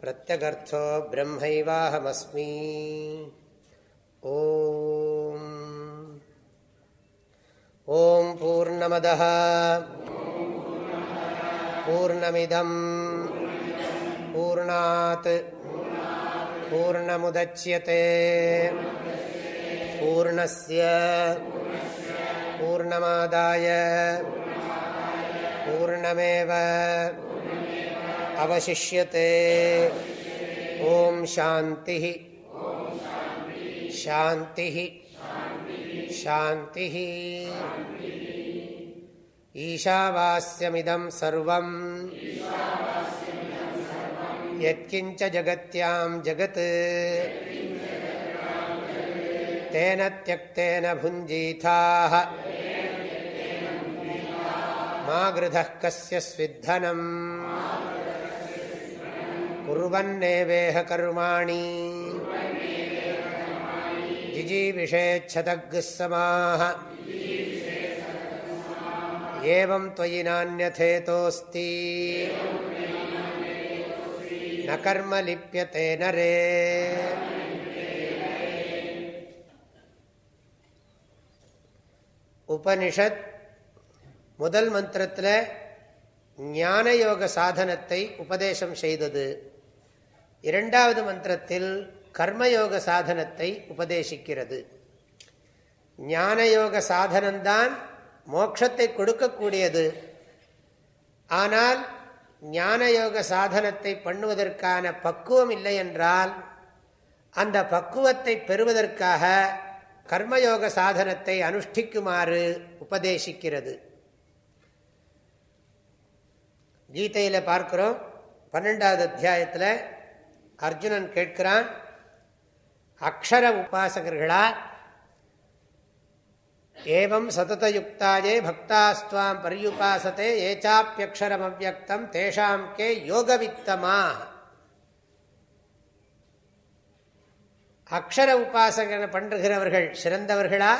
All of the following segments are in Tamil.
प्रत्यगर्थो ब्रह्मैवाहमस्मि ॐ पूर्णमदः पूर्णमिदम् पूर्णात् पूर्णमुदच्यते पूर्णस्य पूर्णमादाय पूर्णमेव अवशिष्यते ॐ शान्तिः शान्तिः शान्तिः ईशावास्यमिदं सर्वम् यत्किञ्च जगत्यां जगत् तेन त्यक्तेन भुञ्जीथाः मा गृधः कस्य स्विद्धनम् कुर्वन्नेवेह कर्माणि जिजीविषेच्छतग्ः समाः एवं त्वयि नान्यथेतोऽस्ति न कर्म लिप्यते नरे உபனிஷத் முதல் மந்திரத்தில் ஞான யோக சாதனத்தை உபதேசம் செய்தது இரண்டாவது மந்திரத்தில் கர்மயோக சாதனத்தை உபதேசிக்கிறது. ஞானயோக சாதனம்தான் மோட்சத்தை கொடுக்கக்கூடியது. ஆனால் ஞானயோக சாதனத்தை பண்ணுவதற்கான பக்குவம் இல்லை என்றால் அந்த பக்குவத்தை பெறுவதற்காக கர்மயோக சாதனத்தை அனுஷ்டிக்குமாறு உபதேசிக்கிறது. கீதையில் பார்க்கிறோம் பன்னெண்டாவது அத்தியாயத்தில் அர்ஜுனன் கேட்கிறான் அக்ஷர உபாசகர்களா ஏவம் சததயுக்தாயே பக்தாஸ்துவாம் பரியுபாசத்தே ஏச்சாப்பியக்ஷரம் அவ்வக்தம் தேஷாம் கே யோகவித்தமா. அக்ஷர உபாசனை பண்ணுகிறவர்கள் சிறந்தவர்களா?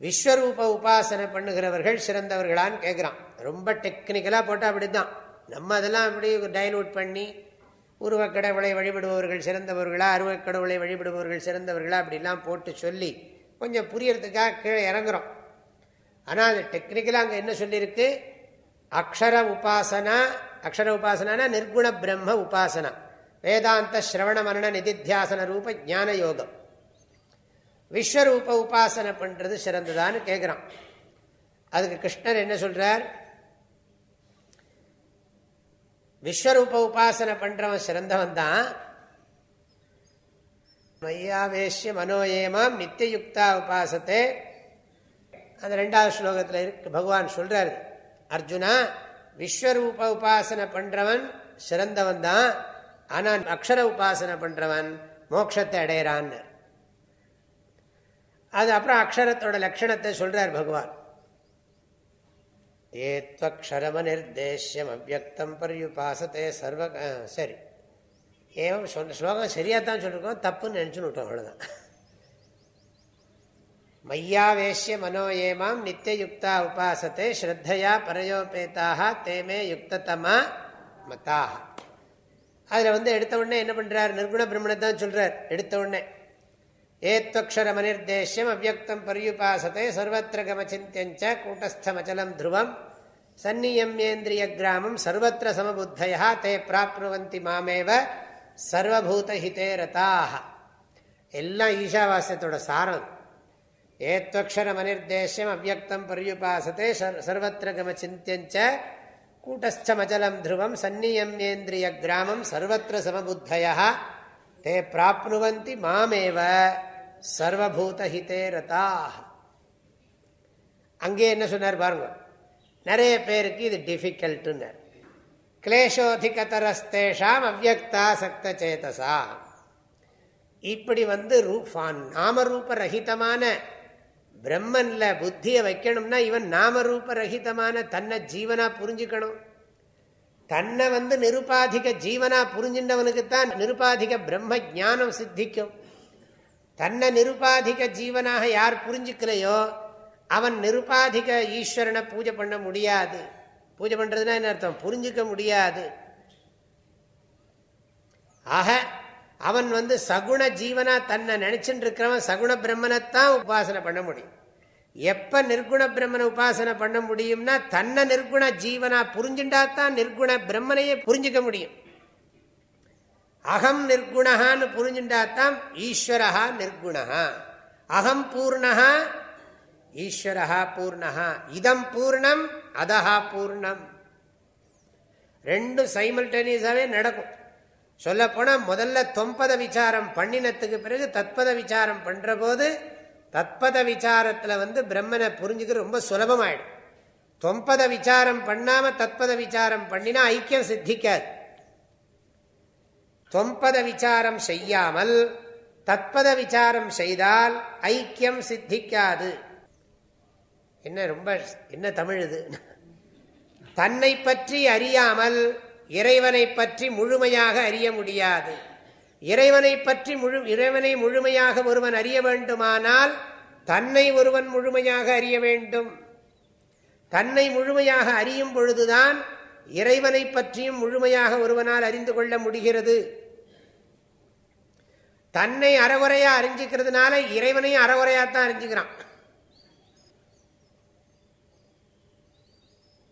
விஸ்வரூப உபாசனை பண்ணுகிறவர்கள் சிறந்தவர்களான்னு கேட்குறான் ரொம்ப டெக்னிக்கலாக போட்டால் அப்படி தான் நம்ம அதெல்லாம் அப்படி டைலூட் பண்ணி உருவக்கடவுளை வழிபடுபவர்கள் சிறந்தவர்களா அருவக்கடவுளை வழிபடுபவர்கள் சிறந்தவர்களா அப்படிலாம் போட்டு சொல்லி கொஞ்சம் புரியறதுக்காக கீழே இறங்குறோம். ஆனால் அது டெக்னிக்கலாக அங்கே என்ன சொல்லியிருக்கு? அக்ஷர உபாசனா அக்ஷர உபாசனா நிர்குண பிரம்ம உபாசனா. வேதாந்த ஸ்ரவண மரண நிதித்தியாசன ரூப ஞான யோகம். விஸ்வரூப உபாசனை பண்ணுறது சிறந்ததான்னு கேட்குறான் அதுக்கு கிருஷ்ணர் என்ன சொல்கிறார் விஸ்வரூப உபாசனை பண்றவன் சிறந்தவன் தான் மையாவேஷ்ய மனோயேமாம் நித்தியுக்தா உபாசத்தை. அந்த ரெண்டாவது ஸ்லோகத்தில் இருக்கு பகவான் சொல்றாரு அர்ஜுனா விஸ்வரூப உபாசனை பண்றவன் சிறந்தவன் தான் ஆனால் அக்ஷர உபாசனை பண்றவன் மோட்சத்தை அடையிறான்னு. அது அப்புறம் அக்ஷரத்தோட லட்சணத்தை சொல்றார் பகவான். ஏத்வக்ஷரம நிர்தேசியம் அவ்வக்தம் பரியுபாசத்தே சர்வ சரி ஏவம் சொன்ன ஸ்லோகம் சரியாக தான் சொல்லியிருக்கோம் தப்புன்னு நினச்சுன்னு விட்டோம் அவ்வளோதான் மையாவேஷ்ய மனோ ஏமாம் நித்தியுக்தா உபாசத்தை ஸ்ரத்தையா பரயோபேதாக தேமே யுக்ததமா மதாக அதில் வந்து எடுத்த உடனே என்ன பண்ணுறார் நிர்குண பிரம்மணத்தை தான் சொல்கிறார் எடுத்த உடனே ஏத்வக்ஷரமனிர்தேஷ்யம் அவ்வக்தம் பரியுபாசத்தை சர்வத்திர கமச்சிந்தியஞ்ச கூட்டஸ்தமச்சலம் த்ருவம் சந்நியமியேந்திரிய கிராமம் சர்வத்திர சமபுத்தயா தே பிராப்னுவந்தி மாமேவ சர்வபூதஹிதே ரதாக எல்லாம் ஈஷாவாசியத்தோட சாரம். ஏத்வக்ஷரமனிர்தேஷ்யம் அவ்வக்தம் பரியுபாசத்தை சர்வத்திர கமச்சிந்தியஞ்ச கூட்டஸ்தமச்சலம் த்ருவம் சந்நியமியேந்திரிய கிராமம் சர்வத்திர சமபுத்தயா தே பிராப்னுவந்தி மாமேவ. சர்வபூதஹிதே ரதாக அங்கே என்ன சொன்னார் பாருங்க. நிறைய பேருக்கு இது டிஃபிகல்ட்டுன்னு கிளேஷோதிகதரஸ்தேஷாம் அவ்வக்தா சக்த சேதசா இப்படி வந்து நாமரூப ரஹிதமான பிரம்மன்ல புத்தியை வைக்கணும்னா இவன் நாமரூப ரஹிதமான தன்னை ஜீவனா புரிஞ்சுக்கணும். தன்னை வந்து நிருபாதிக ஜீவனா புரிஞ்சின்றவனுக்குத்தான் நிருபாதிக பிரம்ம ஜானம் சித்திக்கும். தன்னை நிருபாதிக ஜீவனாக யார் புரிஞ்சுக்கலையோ அவன் நிருபாதிக ஈஸ்வரனை பூஜை பண்ண முடியாது. பூஜை பண்றதுன்னா என்ன அர்த்தம்? புரிஞ்சுக்க முடியாது. ஆக அவன் வந்து சகுண ஜீவனா தன்னை நினைச்சுட்டு இருக்கிறவன் சகுண பிரம்மனைத்தான் உபாசனை பண்ண முடியும். எப்ப நிர்குண பிரம்மனை உபாசனை பண்ண முடியும்னா தன்னை நிர்குண ஜீவனா புரிஞ்சுட்டாத்தான் நிர்குண பிரம்மனையே புரிஞ்சுக்க முடியும். அகம் நிர்குணகான்னு புரிஞ்சுட்டாத்தான் ஈஸ்வரஹா நிர்குணா அகம் பூர்ணகா ஈஸ்வரஹா பூர்ணகா இதம் பூர்ணம் அதஹா பூர்ணம். ரெண்டும் சைமல்டேனியஸாவே நடக்கும். சொல்ல போனா முதல்ல தொம்பத விசாரம் பண்ணினத்துக்கு பிறகு தத்பத விசாரம் பண்ற போது தத்பத விசாரத்துல வந்து பிரம்மனை புரிஞ்சுக்க ரொம்ப சுலபமாயிடும். தொம்பத விசாரம் பண்ணாம தத்பத விசாரம் பண்ணினா ஐக்கியம் சித்திக்காது. தொம்பத விசாரம் செய்யாமல் தத்பத விசாரம் செய்தால் ஐக்கியம் சித்திக்காது. என்ன ரொம்ப என்ன தமிழ் இது? தன்னை பற்றி அறியாமல் இறைவனை பற்றி முழுமையாக அறிய முடியாது. இறைவனை பற்றி முழு இறைவனை முழுமையாக ஒருவன் அறிய வேண்டுமானால் தன்னை ஒருவன் முழுமையாக அறிய வேண்டும். தன்னை முழுமையாக அறியும் பொழுதுதான் இறைவனை பற்றியும் முழுமையாக ஒருவனால் அறிந்து கொள்ள முடிகிறது. தன்னை அறகுறையா அறிஞ்சிக்கிறதுனால இறைவனையும் அறகுறையாத்தான் அறிஞ்சுக்கிறான்.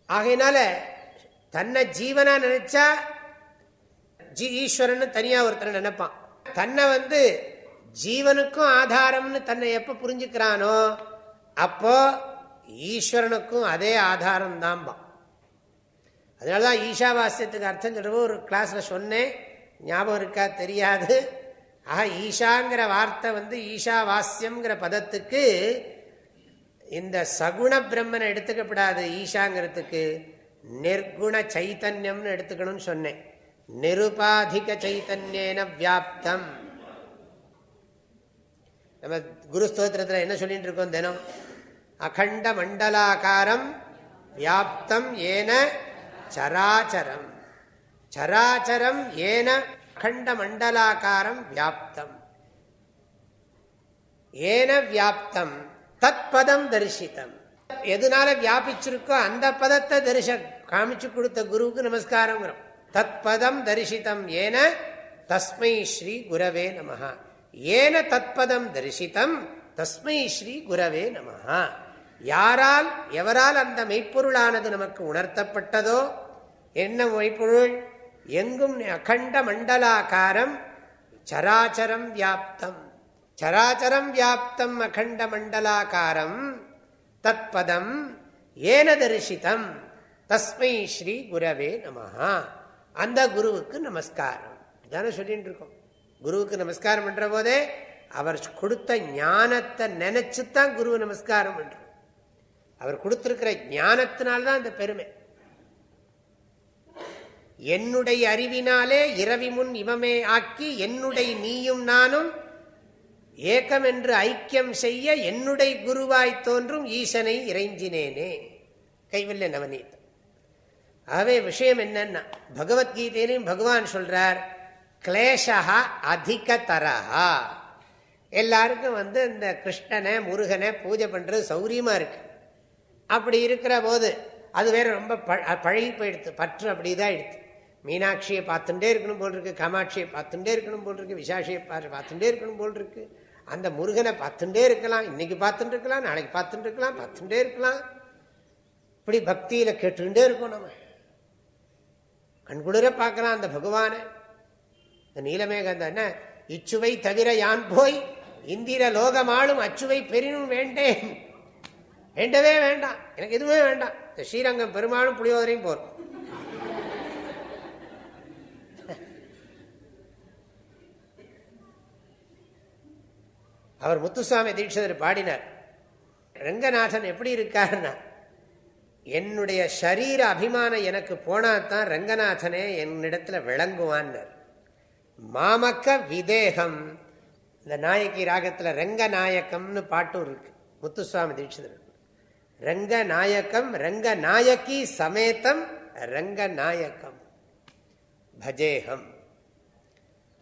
ஆகையினால தன்னை ஜீவனா நினைச்சா ஜி ஈஸ்வரன் தனியா ஒருத்தர் நினைப்பான். தன்னை வந்து ஜீவனுக்கும் ஆதாரம்னு தன்னை எப்ப புரிஞ்சுக்கிறானோ அப்போ ஈஸ்வரனுக்கும் அதே ஆதாரம் தான்பான் அதனாலதான் ஈஷாவாசியத்துக்கு அர்த்தம் சொல்றப்போ ஒரு கிளாஸ்ல சொன்னேன். ஞாபகம் இருக்கா? தெரியாது. ஆக ஈஷாங்கிற வார்த்தை வந்து ஈஷா வாஸ்யம்ங்கிற பதத்துக்கு இந்த சகுண பிரம்மனை எடுத்துக்கப்படாது ஈஷாங்கிறதுக்கு. நிர்குண சைத்தன்யம்னு எடுத்துக்கணும்னு சொன்னேன். நிருபாதிக சைத்தன்யேன வியாப்தம். நம்ம குரு ஸ்தோத்திரத்தில் என்ன சொல்லிட்டு இருக்கோம் தினம்? அகண்ட மண்டலாக்காரம் வியாப்தம் ஏன சராச்சரம். சராச்சரம் ஏன அகண்ட மண்டலாக்காரம் வியாப்தம். ஏன வியாப்தம்? தத் பதம் தரிசித்தம். எதனால வியாபிச்சிருக்கோ அந்த பதத்தை தரிச காமிச்சு கொடுத்த குருவுக்கு நமஸ்காரம் தத் பதம் தரிசித்தம். ஏன? தஸ்மை ஸ்ரீ குரவே நம ஏன தத்பதம் தரிசித்தம்? தஸ்மை ஸ்ரீ குரவே நம யாரால் எவரால் அந்த மெய்ப்பொருளானது நமக்கு உணர்த்தப்பட்டதோ? என்ன மெய்ப்பொருள்? எங்கும் அகண்ட மண்டலாக்காரம் சராச்சரம் வியாப்தம். சராச்சரம் வியாப்தம் அகண்ட மண்டலாக்காரம் தத்பதம் ஏன தரிசித்தம் தஸ்மை ஸ்ரீ குரவே நமஹா. அந்த குருவுக்கு நமஸ்காரம். இதான சொல்லிட்டு இருக்கோம். குருவுக்கு நமஸ்காரம் பண்ற போதே அவர் கொடுத்த ஞானத்தை நினைச்சுத்தான் குரு நமஸ்காரம் பண்றோம் அவர் கொடுத்திருக்கிற ஞானத்தினால்தான் அந்த பெருமை. என்னுடைய அறிவினாலே இரவி முன் இவமே ஆக்கி என்னுடைய நீயும் நானும் ஏக்கம் என்று ஐக்கியம் செய்ய என்னுடைய குருவாய் தோன்றும் ஈசனை இறைஞ்சினேனே. கைவல்ல நவநீத் ஆகவே விஷயம் என்னன்னா பகவத்கீதையிலையும் பகவான் சொல்றார் கிளேஷா அதிக தரஹா எல்லாருக்கும் வந்து இந்த கிருஷ்ணனை முருகனை பூஜை பண்றது சௌரியமா இருக்கு. அப்படி இருக்கிற போது அது வேற ரொம்ப பழகி போயிடுது பற்று அப்படிதான் எடுத்து மீனாட்சியை பார்த்துட்டே இருக்கணும் போல் இருக்கு காமாட்சியை பார்த்துட்டே இருக்கணும் போல் இருக்கு விசாஷியை பார்த்துட்டே இருக்கணும் போல் இருக்கு அந்த முருகனை பார்த்துட்டே இருக்கலாம் இன்னைக்கு பார்த்துட்டு இருக்கலாம் நாளைக்கு பார்த்துட்டு இருக்கலாம் பார்த்துட்டே இருக்கலாம். இப்படி பக்தியில கேட்டுட்டே இருக்கோம் நம்ம கண்குளிர பார்க்கலாம் அந்த பகவானை. இந்த நீலமேகம் என்ன? இச்சுவை தவிர யான் போய் இந்திர லோகமாளும் அச்சுவை பெரினும் வேண்டேன். வேண்டவே வேண்டாம். எனக்கு எதுவுமே வேண்டாம். இந்த ஸ்ரீரங்கம் பெருமாளும் புளியோதரையும் போறோம். அவர் முத்துசுவாமி தீட்சிதர் பாடினார். ரங்கநாதன் எப்படி இருக்காருன்னா என்னுடைய சரீர அபிமானம் எனக்கு போனாதான் ரங்கநாதனே என்னிடத்துல விளங்குவான் மாமக்க விதேகம். இந்த நாயக்கி ராகத்தில் ரங்கநாயக்கம்னு பாட்டும் இருக்கு முத்துசுவாமி தீட்சிதர். ரங்கநாயக்கம் ரங்கநாயகி சமேத்தம் ரங்கநாயக்கம் பஜேகம்.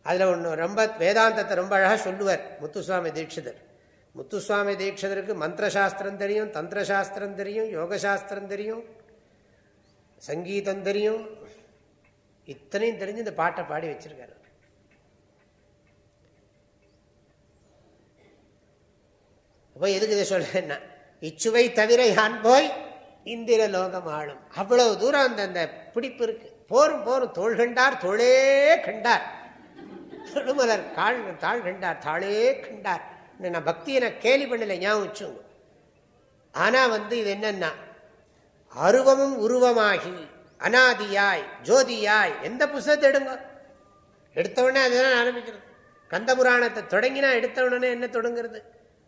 அதில் ஒன்று ரொம்ப வேதாந்தத்தை ரொம்ப அழகாக சொல்லுவார் முத்துசுவாமி தீட்சிதர். முத்துசுவாமி தீட்சிதருக்கு மந்திரசாஸ்திரம் தெரியும் தந்திரசாஸ்திரம் தெரியும் யோகசாஸ்திரம் தெரியும் சங்கீதம் தெரியும். இத்தனையும் தெரிஞ்சு இந்த பாட்டை பாடி வச்சிருக்காரு அப்போ எதுக்கு இதை சொல்றேன்னா இச்சுவை தவிர யான் போய் இந்திர லோகம் ஆளும். அவ்வளவு தூரம் அந்த அந்த பிடிப்பு இருக்கு. போரும் போரும் தோல் கண்டார் தோளே கண்டார். திருமலர் காள் தாழ் கண்டார் தாளே கண்டார். நான் பக்தியை நான் கேலி பண்ணல ஞாபகம் ஆனா வந்து இது என்னன்னா அருவமும் உருவமாகி அனாதியாய் ஜோதியாய் எந்த புஸ்தகத்தை எடுங்க? எடுத்த உடனே அதுதான் ஆரம்பிக்கிறது. கந்த புராணத்தை தொடங்கினா எடுத்த உடனே என்ன தொடங்குறது?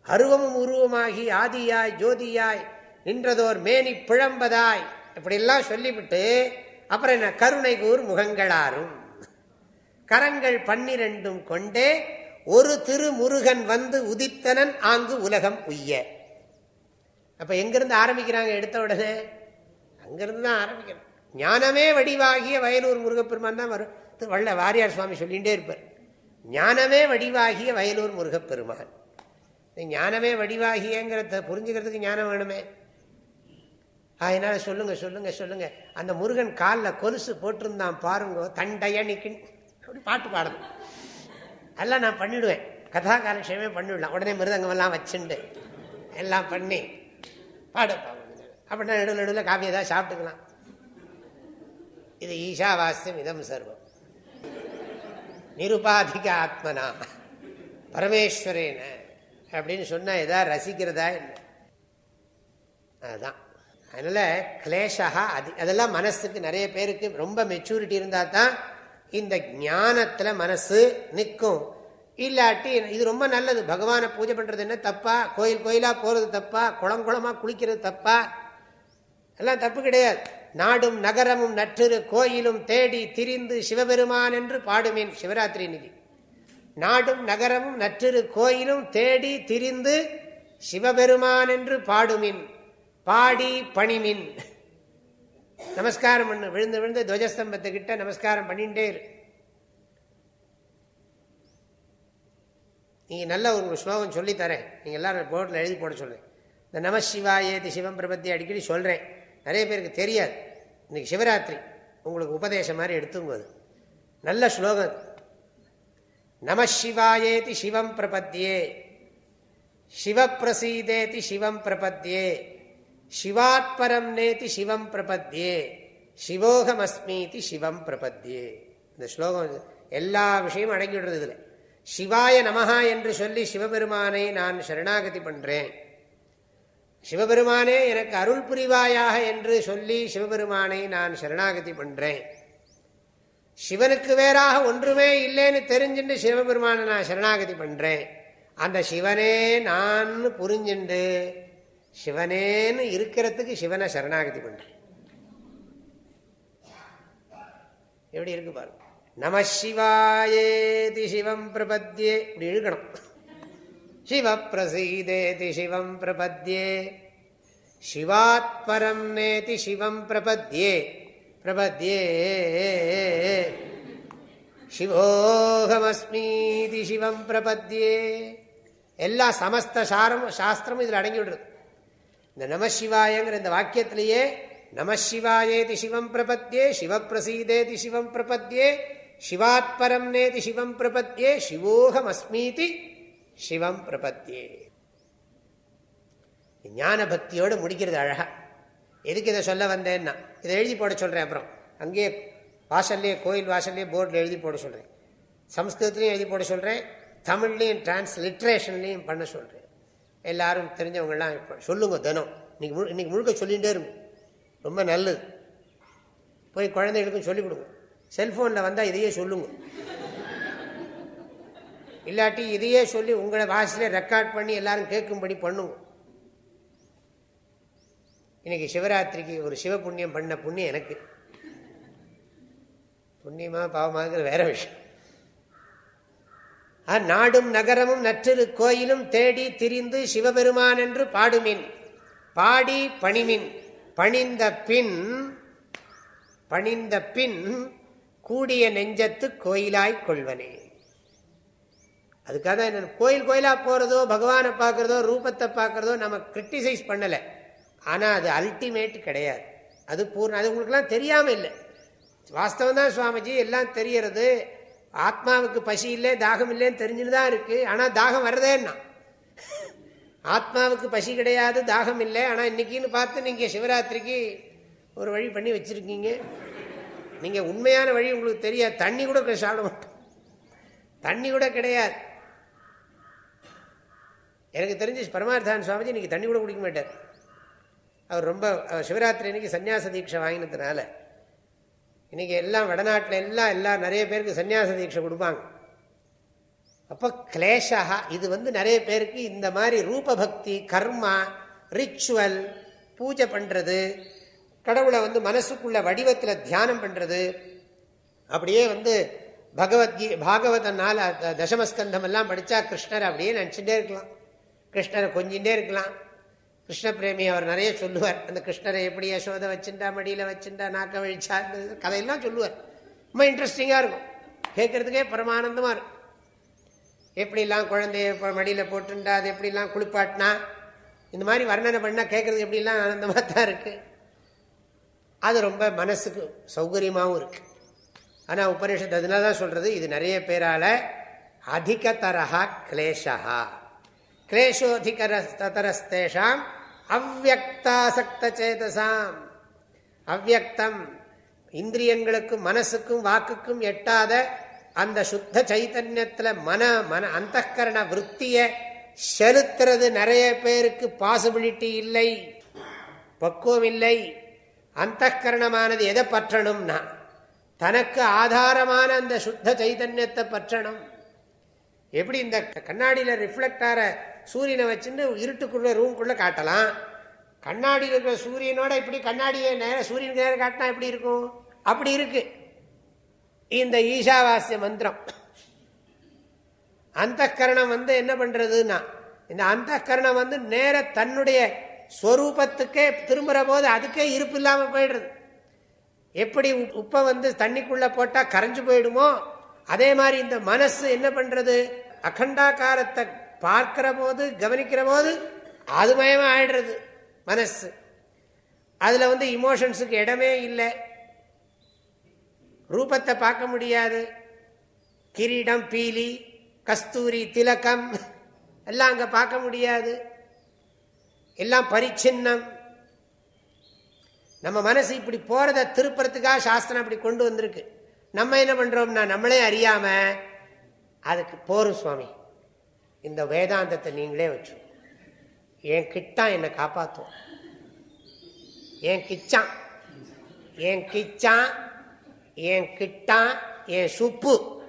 அருவமும் உருவமாகி ஆதியாய் ஜோதியாய் நின்றதோர் மேனி பிழம்பதாய் இப்படியெல்லாம் சொல்லிவிட்டு அப்புறம் என்ன? கருணை கூர் முகங்களாரும். கரங்கள் பன்னிரண்டும் கொண்டே ஒரு திருமுருகன் வந்து உதித்தனன் ஆங்கு உலகம் உய்ய. அப்ப எங்கிருந்து ஆரம்பிக்கிறாங்க? எடுத்த உடனே அங்கிருந்து தான் ஆரம்பிக்கணும். ஞானமே வடிவாகிய வயலூர் முருகப்பெருமான் தான் வரும். வள்ள வாரியார் சுவாமி சொல்லிகிட்டே இருப்பார். ஞானமே வடிவாகிய வயலூர் முருகப்பெருமான். ஞானமே வடிவாகியங்கிறத புரிஞ்சுக்கிறதுக்கு ஞானம் வேணுமே. அதனால சொல்லுங்க சொல்லுங்க சொல்லுங்க. அந்த முருகன் காலில் கொலுசு போட்டிருந்தான் பாருங்க தண்டையணிக்கு அப்படி பாட்டு பாடணும் எல்லாம் நான் பண்ணிவிடுவேன் கதா காலட்சேமே பண்ணிவிடலாம் உடனே மிருதங்கமெல்லாம் வச்சுண்டு எல்லாம் பண்ணி பாடு. அப்படின்னா நடுவில் நடுவில் காஃபி ஏதாவது சாப்பிட்டுக்கலாம். இது ஈஷாவாஸ்யம் இதம் சர்வம். நிருபாதிக ஆத்மனா பரமேஸ்வரேன அப்படின்னு சொன்னா எதாவது ரசிக்கிறதா என்ன? அதுதான் அதனால கிளேஷா அது அதெல்லாம் மனசுக்கு நிறைய பேருக்கு ரொம்ப மெச்சூரிட்டி இருந்தால் தான் இந்த ஞானத்துல மனசு நிற்கும் இல்லாட்டி இது ரொம்ப நல்லது. பகவானை பூஜை பண்றது என்ன தப்பா? கோயில் கோயிலா போறது தப்பா? குளம் குளமா குளிக்கிறது தப்பா? எல்லாம் தப்பு கிடையாது. நாடும் நகரமும் நற்றிரு கோயிலும் தேடி திரிந்து சிவபெருமான் என்று பாடுமேன் சிவராத்திரி நிதி. நாடும் நகரமும் நற்றிரு கோயிலும் தேடி திரிந்து சிவபெருமான் என்று பாடுமின். பாடி பணிமின். நமஸ்காரம் பண்ணு. விழுந்து விழுந்து துவஜஸ்தம்பத்துக்கிட்ட நமஸ்காரம் பண்ணிட்டே இரு. நீங்க நல்ல ஒரு ஸ்லோகம் சொல்லித்தரேன் நீங்க எல்லாரும் போர்ட்ல எழுதி போட சொல்றேன் இந்த நம சிவாயேதி சிவம் பிரபத்தி அடிக்கடி சொல்றேன். நிறைய பேருக்கு தெரியாது. இன்னைக்கு சிவராத்திரி. உங்களுக்கு உபதேசம் மாதிரி எடுத்துங்கோது நல்ல ஸ்லோகம் நம சிவாயேதி சிவம் பிரபத்தியே. சிவப்பிரசீதேதி சிவம் பிரபத்தியே. சிவாத்பரம் நேதி சிவம் பிரபத்தியே சிவோகமஸ்மீதி சிவம் பிரபத்தியே இந்த ஸ்லோகம் எல்லா விஷயமும் அடங்கிவிடுறது இதில். சிவாய நமஹா என்று சொல்லி சிவபெருமானை நான் சரணாகதி பண்றேன். சிவபெருமானே எனக்கு அருள் புரிவாயாக என்று சொல்லி சிவபெருமானை நான் சரணாகதி பண்றேன். சிவனுக்கு வேறாக ஒன்றுமே இல்லைன்னு தெரிஞ்சுட்டு சிவபெருமானை நான் சரணாகதி பண்றேன். அந்த சிவனே நான் புரிஞ்சுண்டு சிவனேன்னு இருக்கிறதுக்கு சிவனை சரணாகதி பண்றேன் எப்படி இருக்கு பாருங்க நம சிவாயேதி சிவம் பிரபத்யே. இப்படி இழுக்கணும். சிவ பிரசீதேதி சிவம் பிரபத்யே. சிவாத்பரம் நேதி சிவம் பிரபத்யே. பிரபத்யே. சிவோகமஸ்மீதி சிவம் பிரபத்யே. எல்லா சமஸ்த சாரம் சாஸ்திரமும் இதில் அடங்கி விடுறது. இந்த நமசிவாயங்கிற இந்த வாக்கியத்திலேயே நமசிவாயேதி சிவம் பிரபத்தியே சிவப்பிரசீதேதி சிவம் பிரபத்தியே சிவாத்பரம் நேதி சிவம் பிரபத்தியே சிவோகம் அஸ்மீதி சிவம் பிரபத்தியே ஞான பக்தியோடு முடிக்கிறது அழகா. எதுக்கு இதை சொல்ல வந்தேன்னா இதை எழுதி போட சொல்றேன் அப்புறம். அங்கேயே வாசல்லையே கோயில் வாசல்லையே போர்டில் எழுதி போட சொல்றேன். சம்ஸ்கிருதத்துலையும் எழுதி போட சொல்றேன். தமிழ்லையும் டிரான்ஸ்லிட்ரேஷன்லையும் பண்ண சொல்றேன். எல்லாரும் தெரிஞ்சவங்கெல்லாம் சொல்லுங்க தினம். இன்னைக்கு இன்னைக்கு முழுக்க சொல்லிகிட்டே இருக்கும் ரொம்ப நல்லது. போய் குழந்தைகளுக்கும் சொல்லிக் கொடுங்க. செல்ஃபோனில் வந்தால் இதையே சொல்லுங்க. இல்லாட்டி இதையே சொல்லி உங்களை வாசில ரெக்கார்ட் பண்ணி எல்லாரும் கேட்கும்படி பண்ணுங்க. இன்னைக்கு சிவராத்திரிக்கு ஒரு சிவ புண்ணியம் பண்ண புண்ணியம் எனக்கு. புண்ணியமா பாவமாங்கிற வேற விஷயம். நாடும் நகரமும் நற்றிரு கோயிலும் தேடி திரிந்து சிவபெருமான் என்று பாடுமின். பாடி பணிமின். பணிந்த பின் பணிந்த பின் கூடிய நெஞ்சத்து கோயிலாய் கொள்வனே. அதுக்காக தான் என்ன கோயில் கோயிலா போறதோ பகவானை பார்க்கறதோ ரூபத்தை பார்க்கறதோ நம்ம கிரிட்டிசைஸ் பண்ணலை. ஆனால் அது அல்டிமேட் கிடையாது. அது பூர்ண அது உங்களுக்குலாம் தெரியாமல் இல்லை. வாஸ்தவம் தான் சுவாமிஜி எல்லாம் தெரியறது. ஆத்மாவுக்கு பசி இல்லை தாகம் இல்லைன்னு தெரிஞ்சுன்னு தான் இருக்கு. ஆனால் தாகம் வர்றதேன்னா ஆத்மாவுக்கு பசி கிடையாது தாகம் இல்லை. ஆனால் இன்னைக்குன்னு பார்த்து நீங்கள் சிவராத்திரிக்கு ஒரு வழி பண்ணி வச்சுருக்கீங்க. நீங்கள் உண்மையான வழி உங்களுக்கு தெரியாது. தண்ணி கூட சாப்பிட மாட்டோம். தண்ணி கூட கிடையாது. எனக்கு தெரிஞ்சு பரமார்த்தான் சுவாமிஜி இன்னைக்கு தண்ணி கூட குடிக்க மாட்டார். அவர் ரொம்ப சிவராத்திரி இன்னைக்கு சன்னியாச தீட்சை வாங்கினதுனால. இன்னைக்கு எல்லாம் வடநாட்டில் எல்லாம் எல்லாம் நிறைய பேருக்கு சன்னியாச தீட்சை கொடுப்பாங்க. அப்போ கிளேஷா இது வந்து நிறைய பேருக்கு இந்த மாதிரி ரூபபக்தி கர்மா ரிச்சுவல் பூஜை பண்ணுறது கடவுளை வந்து மனசுக்குள்ள வடிவத்தில் தியானம் பண்ணுறது அப்படியே வந்து பகவத்கீ பாகவதனால் தசமஸ்கந்தம் எல்லாம் படித்தா கிருஷ்ணர் அப்படியே நினச்சிட்டே இருக்கலாம். கிருஷ்ணரை கொஞ்சிகிட்டே இருக்கலாம். கிருஷ்ண பிரேமி அவர் நிறைய சொல்லுவார். அந்த கிருஷ்ணரை எப்படி யசோதை வச்சுட்டா மடியில் வச்சுட்டா நாக்க வழிச்சா கதையெல்லாம் சொல்லுவார். ரொம்ப இன்ட்ரெஸ்டிங்காக இருக்கும். கேட்கறதுக்கே பரமானந்தமாக இருக்கும். எப்படிலாம் குழந்தைய மடியில் போட்டுண்டா அது எப்படிலாம் குளிப்பாட்டினா இந்த மாதிரி வர்ணனை பண்ணால் கேட்குறது எப்படிலாம் ஆனந்தமாக தான் இருக்குது அது ரொம்ப மனசுக்கு சௌகரியமாகவும் இருக்குது ஆனால் உபனிஷத்து அதனால தான் சொல்கிறது இது நிறைய பேரால் அதிகதரா கிளேஷா கிளேஷோதிகரஸ்தரஸ்தேஷாம் அவ்வக்தாசக்த சேதசாம் அவ்வக்தம் இந்திரியங்களுக்கும் மனசுக்கும் வாக்குக்கும் எட்டாத அந்த சுத்த சைத்தன்யத்தில் மன மன அந்த விற்த்திய செலுத்துறது நிறைய பேருக்கு பாசிபிலிட்டி இல்லை பக்குவம் இல்லை. அந்த கரணமானது எதை பற்றணும்னா தனக்கு ஆதாரமான அந்த சுத்த சைதன்யத்தை பற்றணும். எப்படி இந்த கண்ணாடியில் ரிஃப்ளெக்ட் ஆகிற சூரியனை வச்சுட்டு இருட்டுக்குள்ள ரூம்குள்ளே காட்டலாம்? கண்ணாடியில் இருக்கிற சூரியனோட இப்படி கண்ணாடியை நேரம் சூரியனுக்கு நேரம் காட்டினா எப்படி இருக்கும்? அப்படி இருக்கு. இந்த ஈஷாவாசிய மந்திரம். அந்த கரணம் வந்து என்ன பண்ணுறதுன்னா இந்த அந்த கரணம் வந்து நேர தன்னுடைய ஸ்வரூபத்துக்கே திரும்புற போது அதுக்கே இருப்பு இல்லாமல் போயிடுறது. எப்படி உப்பை வந்து தண்ணிக்குள்ளே போட்டால் கரைஞ்சு போயிடுமோ அதே மாதிரி இந்த மனசு என்ன பண்றது? அகண்டாக்காரத்தை பார்க்கிற போது கவனிக்கிற போது அது மயமா ஆயிடுறது மனசு. அதுல வந்து இமோஷன்ஸுக்கு இடமே இல்லை. ரூபத்தை பார்க்க முடியாது. கிரீடம் பீலி கஸ்தூரி திலக்கம் எல்லாம் அங்க பார்க்க முடியாது. எல்லாம் பரிச்சின்னம். நம்ம மனசு இப்படி போறத திருப்புறத்துக்காக சாஸ்திரம் அப்படி கொண்டு வந்திருக்கு. நம்ம என்ன பண்றோம்னா நம்மளே அறியாம அதுக்கு போரும் சுவாமி. இந்த வேதாந்தத்தை நீங்களே வச்சு. என் கிட்டா என்னை காப்பாற்றும் என் கிச்சான் என் கிச்சான் என் கிட்டான் என் சுப்பு.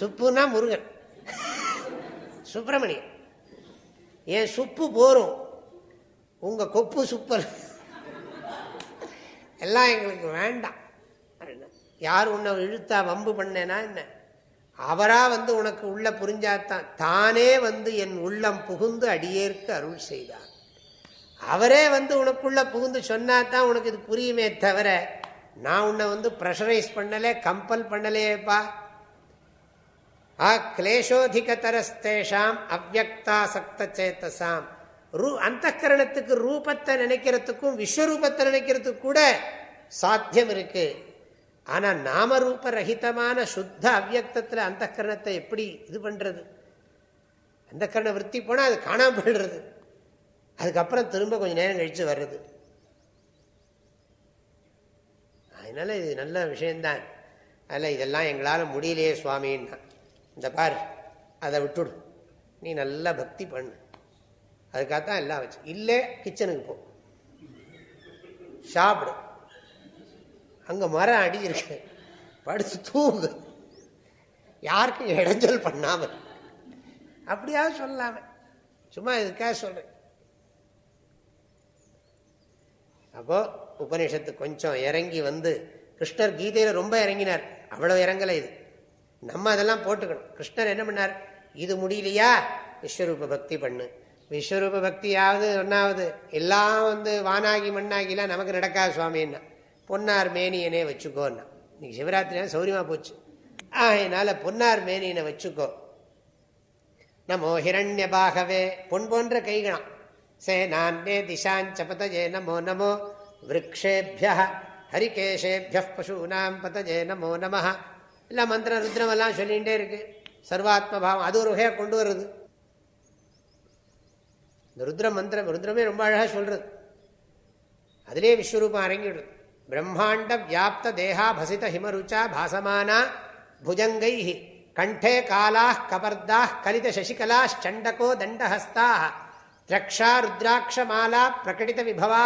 சுப்புனா முருகன். சுப்பிரமணியன். என் சுப்பு போரும் உங்க கொப்பு சுப்பல். எல்லாம் எங்களுக்கு வேண்டாம். யார் உன்னை இழுத்தா வம்பு பண்ணேனா என்ன? அவரா வந்து உனக்கு உள்ள புரிஞ்சாத்தான். தானே வந்து என் உள்ளம் புகுந்து அடியேற்கு அருள் செய்தார். அவரே வந்து உனக்குள்ள புகுந்து சொன்னா தான் உனக்கு இது புரியுமே தவிர நான் உன்னை வந்து ப்ரெஷரைஸ் பண்ணலே கம்பல் பண்ணலையேப்பா. ஆ கிளேஷோதிகதரஸ்தேஷாம் அவ்வக்தாசக்த சேத்தசாம் ரூ அந்த கரணத்துக்கு ரூபத்தை நினைக்கிறதுக்கும் விஸ்வரூபத்தை நினைக்கிறதுக்கு கூட சாத்தியம் இருக்குது ஆனா நாமரூப ரஹிதமான சுத்த அவ்வக்தத்தில் அந்த கரணத்தை எப்படி இது பண்றது? அந்த கரண விற்பி போனால் அது காணாம போயிடுறது. அதுக்கப்புறம் திரும்ப கொஞ்சம் நேரம் கழிச்சு வர்றது. அதனால இது நல்ல விஷயம்தான். அதில் இதெல்லாம் எங்களால் முடியலையே சுவாமின்னா. இந்த பார் அதை விட்டுடு. நீ நல்லா பக்தி பண்ணு. அதுக்காகத்தான் எல்லாம் வச்சு. இல்லை கிச்சனுக்கு போ. சாப்பிடு. அங்கே மரம் அடி இருக்கு. படுத்து தூங்கு. யாருக்கும் இடைஞ்சல் பண்ணாமல். அப்படியாவது சொல்லாம சும்மா இதுக்காக சொல்கிறேன் அப்போ உபநிஷத்து கொஞ்சம் இறங்கி வந்து கிருஷ்ணர் கீதையில் ரொம்ப இறங்கினார். அவ்வளோ இறங்கலை இது. நம்ம அதெல்லாம் போட்டுக்கணும். கிருஷ்ணர் என்ன பண்ணார்? இது முடியலையா? விஸ்வரூப பக்தி பண்ணு. விஸ்வரூப பக்தியாவது ஒன்றாவது எல்லாம் வந்து வானாகி மண்ணாகிலாம் நமக்கு நடக்காது சுவாமின்னா. பொன்னார் மேனியனே வச்சுக்கோன்னா. இன்னைக்கு சிவராத்திரினா சௌரியமாக போச்சு. ஆகையினால பொன்னார் மேனியனை வச்சுக்கோ. நமோ ஹிரண்யபாகவே பொன் போன்ற கைகளாம். சே நானே திசாஞ்ச பதஜே நமோ நமோ. விரக்ஷேபிய ஹரிகேஷேபிய பசூனாம் பதஜே நமோ நம இல்லை மந்திர ருத்ரமெல்லாம் சொல்லிகிட்டே இருக்கு. சர்வாத்ம பாவம் அது ஒரு வகையாக கொண்டு வருது. இந்த ருத்ர மந்திரம் ருத்ரமே ரொம்ப அழகாக சொல்றது. அதிலே விஸ்வரூபம் அரங்கிடுது. பிரம்மாண்ட வியாப்த தேகா பசித ஹிமருச்சா பாசமானா புஜங்கை கண்டே காலா கபர்தா கலித சசிகலா சண்டகோ தண்டஹஸ்தா திரக்ஷா ருத்ராட்சமாலா பிரகடித விபவா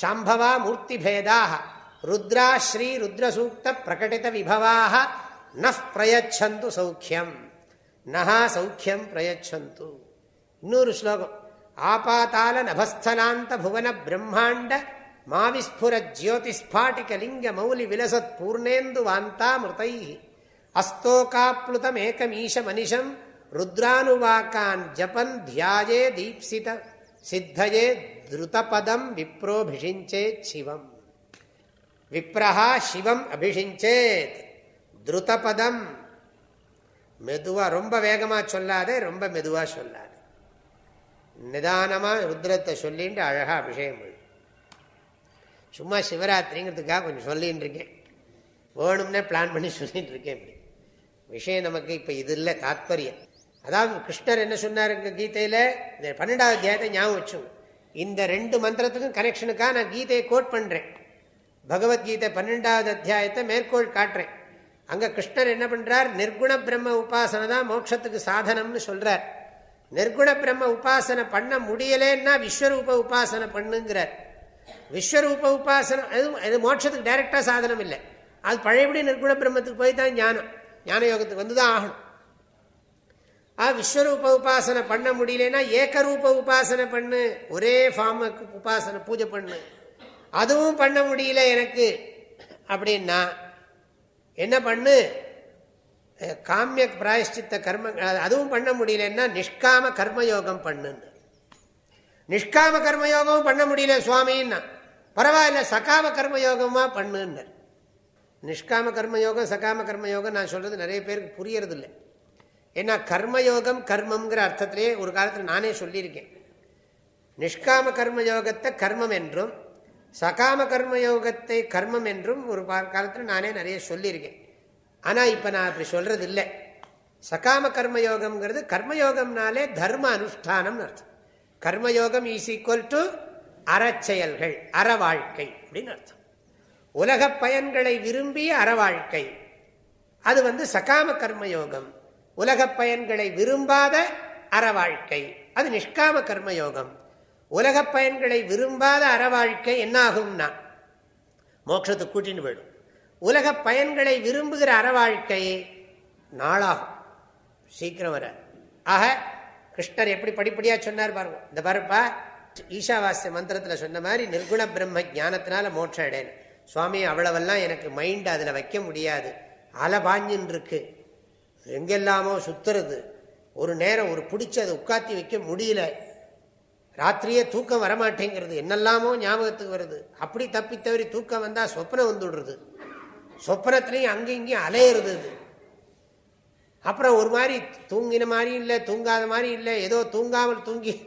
சாம்பவா மூர்த்திபேதா ருத்ரா ஸ்ரீ ருத்ரசூக்த பிரகடித விபவா நஃப் பிரயச்சந்து சௌக்கியம். நஹா சௌக்கியம் பிரயச்சந்து. இன்னொரு ஸ்லோகம். ஆபாத்தால நபஸ்தலாந்த புவன பிரம்மாண்ட மாவிஸ்புர ஜோதிஸ்பாட்டிக லிங்க மௌலி விலசத் பூர்ணேந்து வாந்தா மிருதை அஸ்தோகாப்ளுதம் அஸ்தோகாப்ளுதமேகமீஷ மனிஷம் ருத்ரானுவாக்கான் ஜபன் தியாயே தீப்சித சித்தயே திருதபதம் விப்ரோபிஷிஞ்சேத் சிவம். விப்ரஹா சிவம் அபிஷிஞ்சேத் திருதபதம். மெதுவா ரொம்ப வேகமா சொல்லாதே ரொம்ப மெதுவா சொல்லாது. நிதானமா ருத்ரத்தை சொல்லிட்டு அழகா அபிஷேகம் சும்மா சிவராத்திரிங்கிறதுக்காக கொஞ்சம் சொல்லின்னு இருக்கேன் வேணும்னே பிளான் பண்ணி சொல்லிட்டு இருக்கேன் இப்படி. விஷயம் நமக்கு இப்போ இது இல்லை தாத்பரியம். அதாவது கிருஷ்ணர் என்ன சொன்னார் இங்கே கீதையில்? இந்த பன்னெண்டாவது அத்தியாயத்தை ஞாபகம் வச்சோம் இந்த ரெண்டு மந்திரத்துக்கும் கனெக்ஷனுக்காக நான் கீதையை கோட் பண்ணுறேன் பகவத்கீதை பன்னெண்டாவது அத்தியாயத்தை மேற்கோள் காட்டுறேன். அங்கே கிருஷ்ணர் என்ன பண்ணுறார் நிர்குண பிரம்ம உபாசனை தான் மோட்சத்துக்கு சாதனம்னு சொல்கிறார் நிர்குண பிரம்ம உபாசனை பண்ண முடியலேன்னா விஸ்வரூப உபாசனை பண்ணுங்கிறார். விஸ்வரூப உபாசனம் அது அது மோட்சத்துக்கு டைரெக்டாக சாதனம் இல்லை. அது பழையபடி நிர்குண பிரம்மத்துக்கு போய் தான் ஞானம். ஞான யோகத்துக்கு வந்து தான் ஆகணும். ஆ விஸ்வரூப உபாசனை பண்ண முடியலன்னா ஏக்கரூப உபாசனை பண்ணு. ஒரே ஃபார்முக்கு உபாசனை பூஜை பண்ணு. அதுவும் பண்ண முடியல எனக்கு. அப்படின்னா என்ன பண்ணு? காமிய பிராயஷ்டித்த கர்ம அதுவும் பண்ண முடியலன்னா நிஷ்காம கர்மயோகம் பண்ணுன்னு. நிஷ்காம கர்மயோகமும் பண்ண முடியல சுவாமின்னா. பரவாயில்ல சகாம கர்மயோகமா பண்ணுன்னு. நிஷ்காம கர்மயோகம் சகாம கர்மயோகம் நான் சொல்றது நிறைய பேருக்கு புரியறது இல்லை ஏன்னா கர்மயோகம் கர்மம்ங்கிற அர்த்தத்திலேயே ஒரு காலத்தில் நானே சொல்லியிருக்கேன். நிஷ்காம கர்மயோகத்தை கர்மம் என்றும் சகாம கர்மயோகத்தை கர்மம் என்றும் ஒரு காலத்தில் நானே நிறைய சொல்லியிருக்கேன். ஆனால் இப்போ நான் அப்படி சொல்றது இல்லை சகாம கர்மயோகம்ங்கிறது கர்மயோகம்னாலே தர்ம அனுஷ்டானம்னு அர்த்தம். கர்மயோகம் ஈஸ் ஈக்குவல் டு அறச்செயல்கள் அறவாழ்க்கை அப்படின்னு அர்த்தம். உலக பயன்களை விரும்பிய அறவாழ்க்கை. அது வந்து சகாம கர்மயோகம் உலக பயன்களை விரும்பாத அறவாழ்க்கை. அது நிஷ்காம கர்மயோகம் உலக பயன்களை விரும்பாத அறவாழ்க்கை என்னாகும்னா? என்ன கூட்டின்னு போயிடும். உலக பயன்களை விரும்புகிற அறவாழ்க்கை நாளாகும். சீக்கிரம் வர ஆக கிருஷ்ணர் எப்படி படிப்படியா சொன்னார் பாருங்க. இந்த பாருப்பா ஈஷாவாசிய மந்திரத்துல சொன்ன மாதிரி நிர்குண பிரம்ம ஜானத்தினால மோட்சம் அடையணும். சுவாமி அவ்வளவெல்லாம் எனக்கு மைண்ட் அதில் வைக்க முடியாது. அலபாஞ்சின்னு இருக்கு. எங்கெல்லாமோ சுத்துறது. ஒரு நேரம் ஒரு பிடிச்ச அதை உட்காத்தி வைக்க முடியல. ராத்திரியே தூக்கம் வரமாட்டேங்கிறது. என்னெல்லாமோ ஞாபகத்துக்கு வருது. அப்படி தப்பி தவறி தூக்கம் வந்தால் சொப்னம் வந்துடுறது. சொப்னத்துலேயும் அங்கேயும் இங்கேயும் அலையிறது அது. அப்புறம் ஒரு மாதிரி தூங்கின மாதிரி இல்லை தூங்காத மாதிரி இல்லை. ஏதோ தூங்காமல் தூங்கி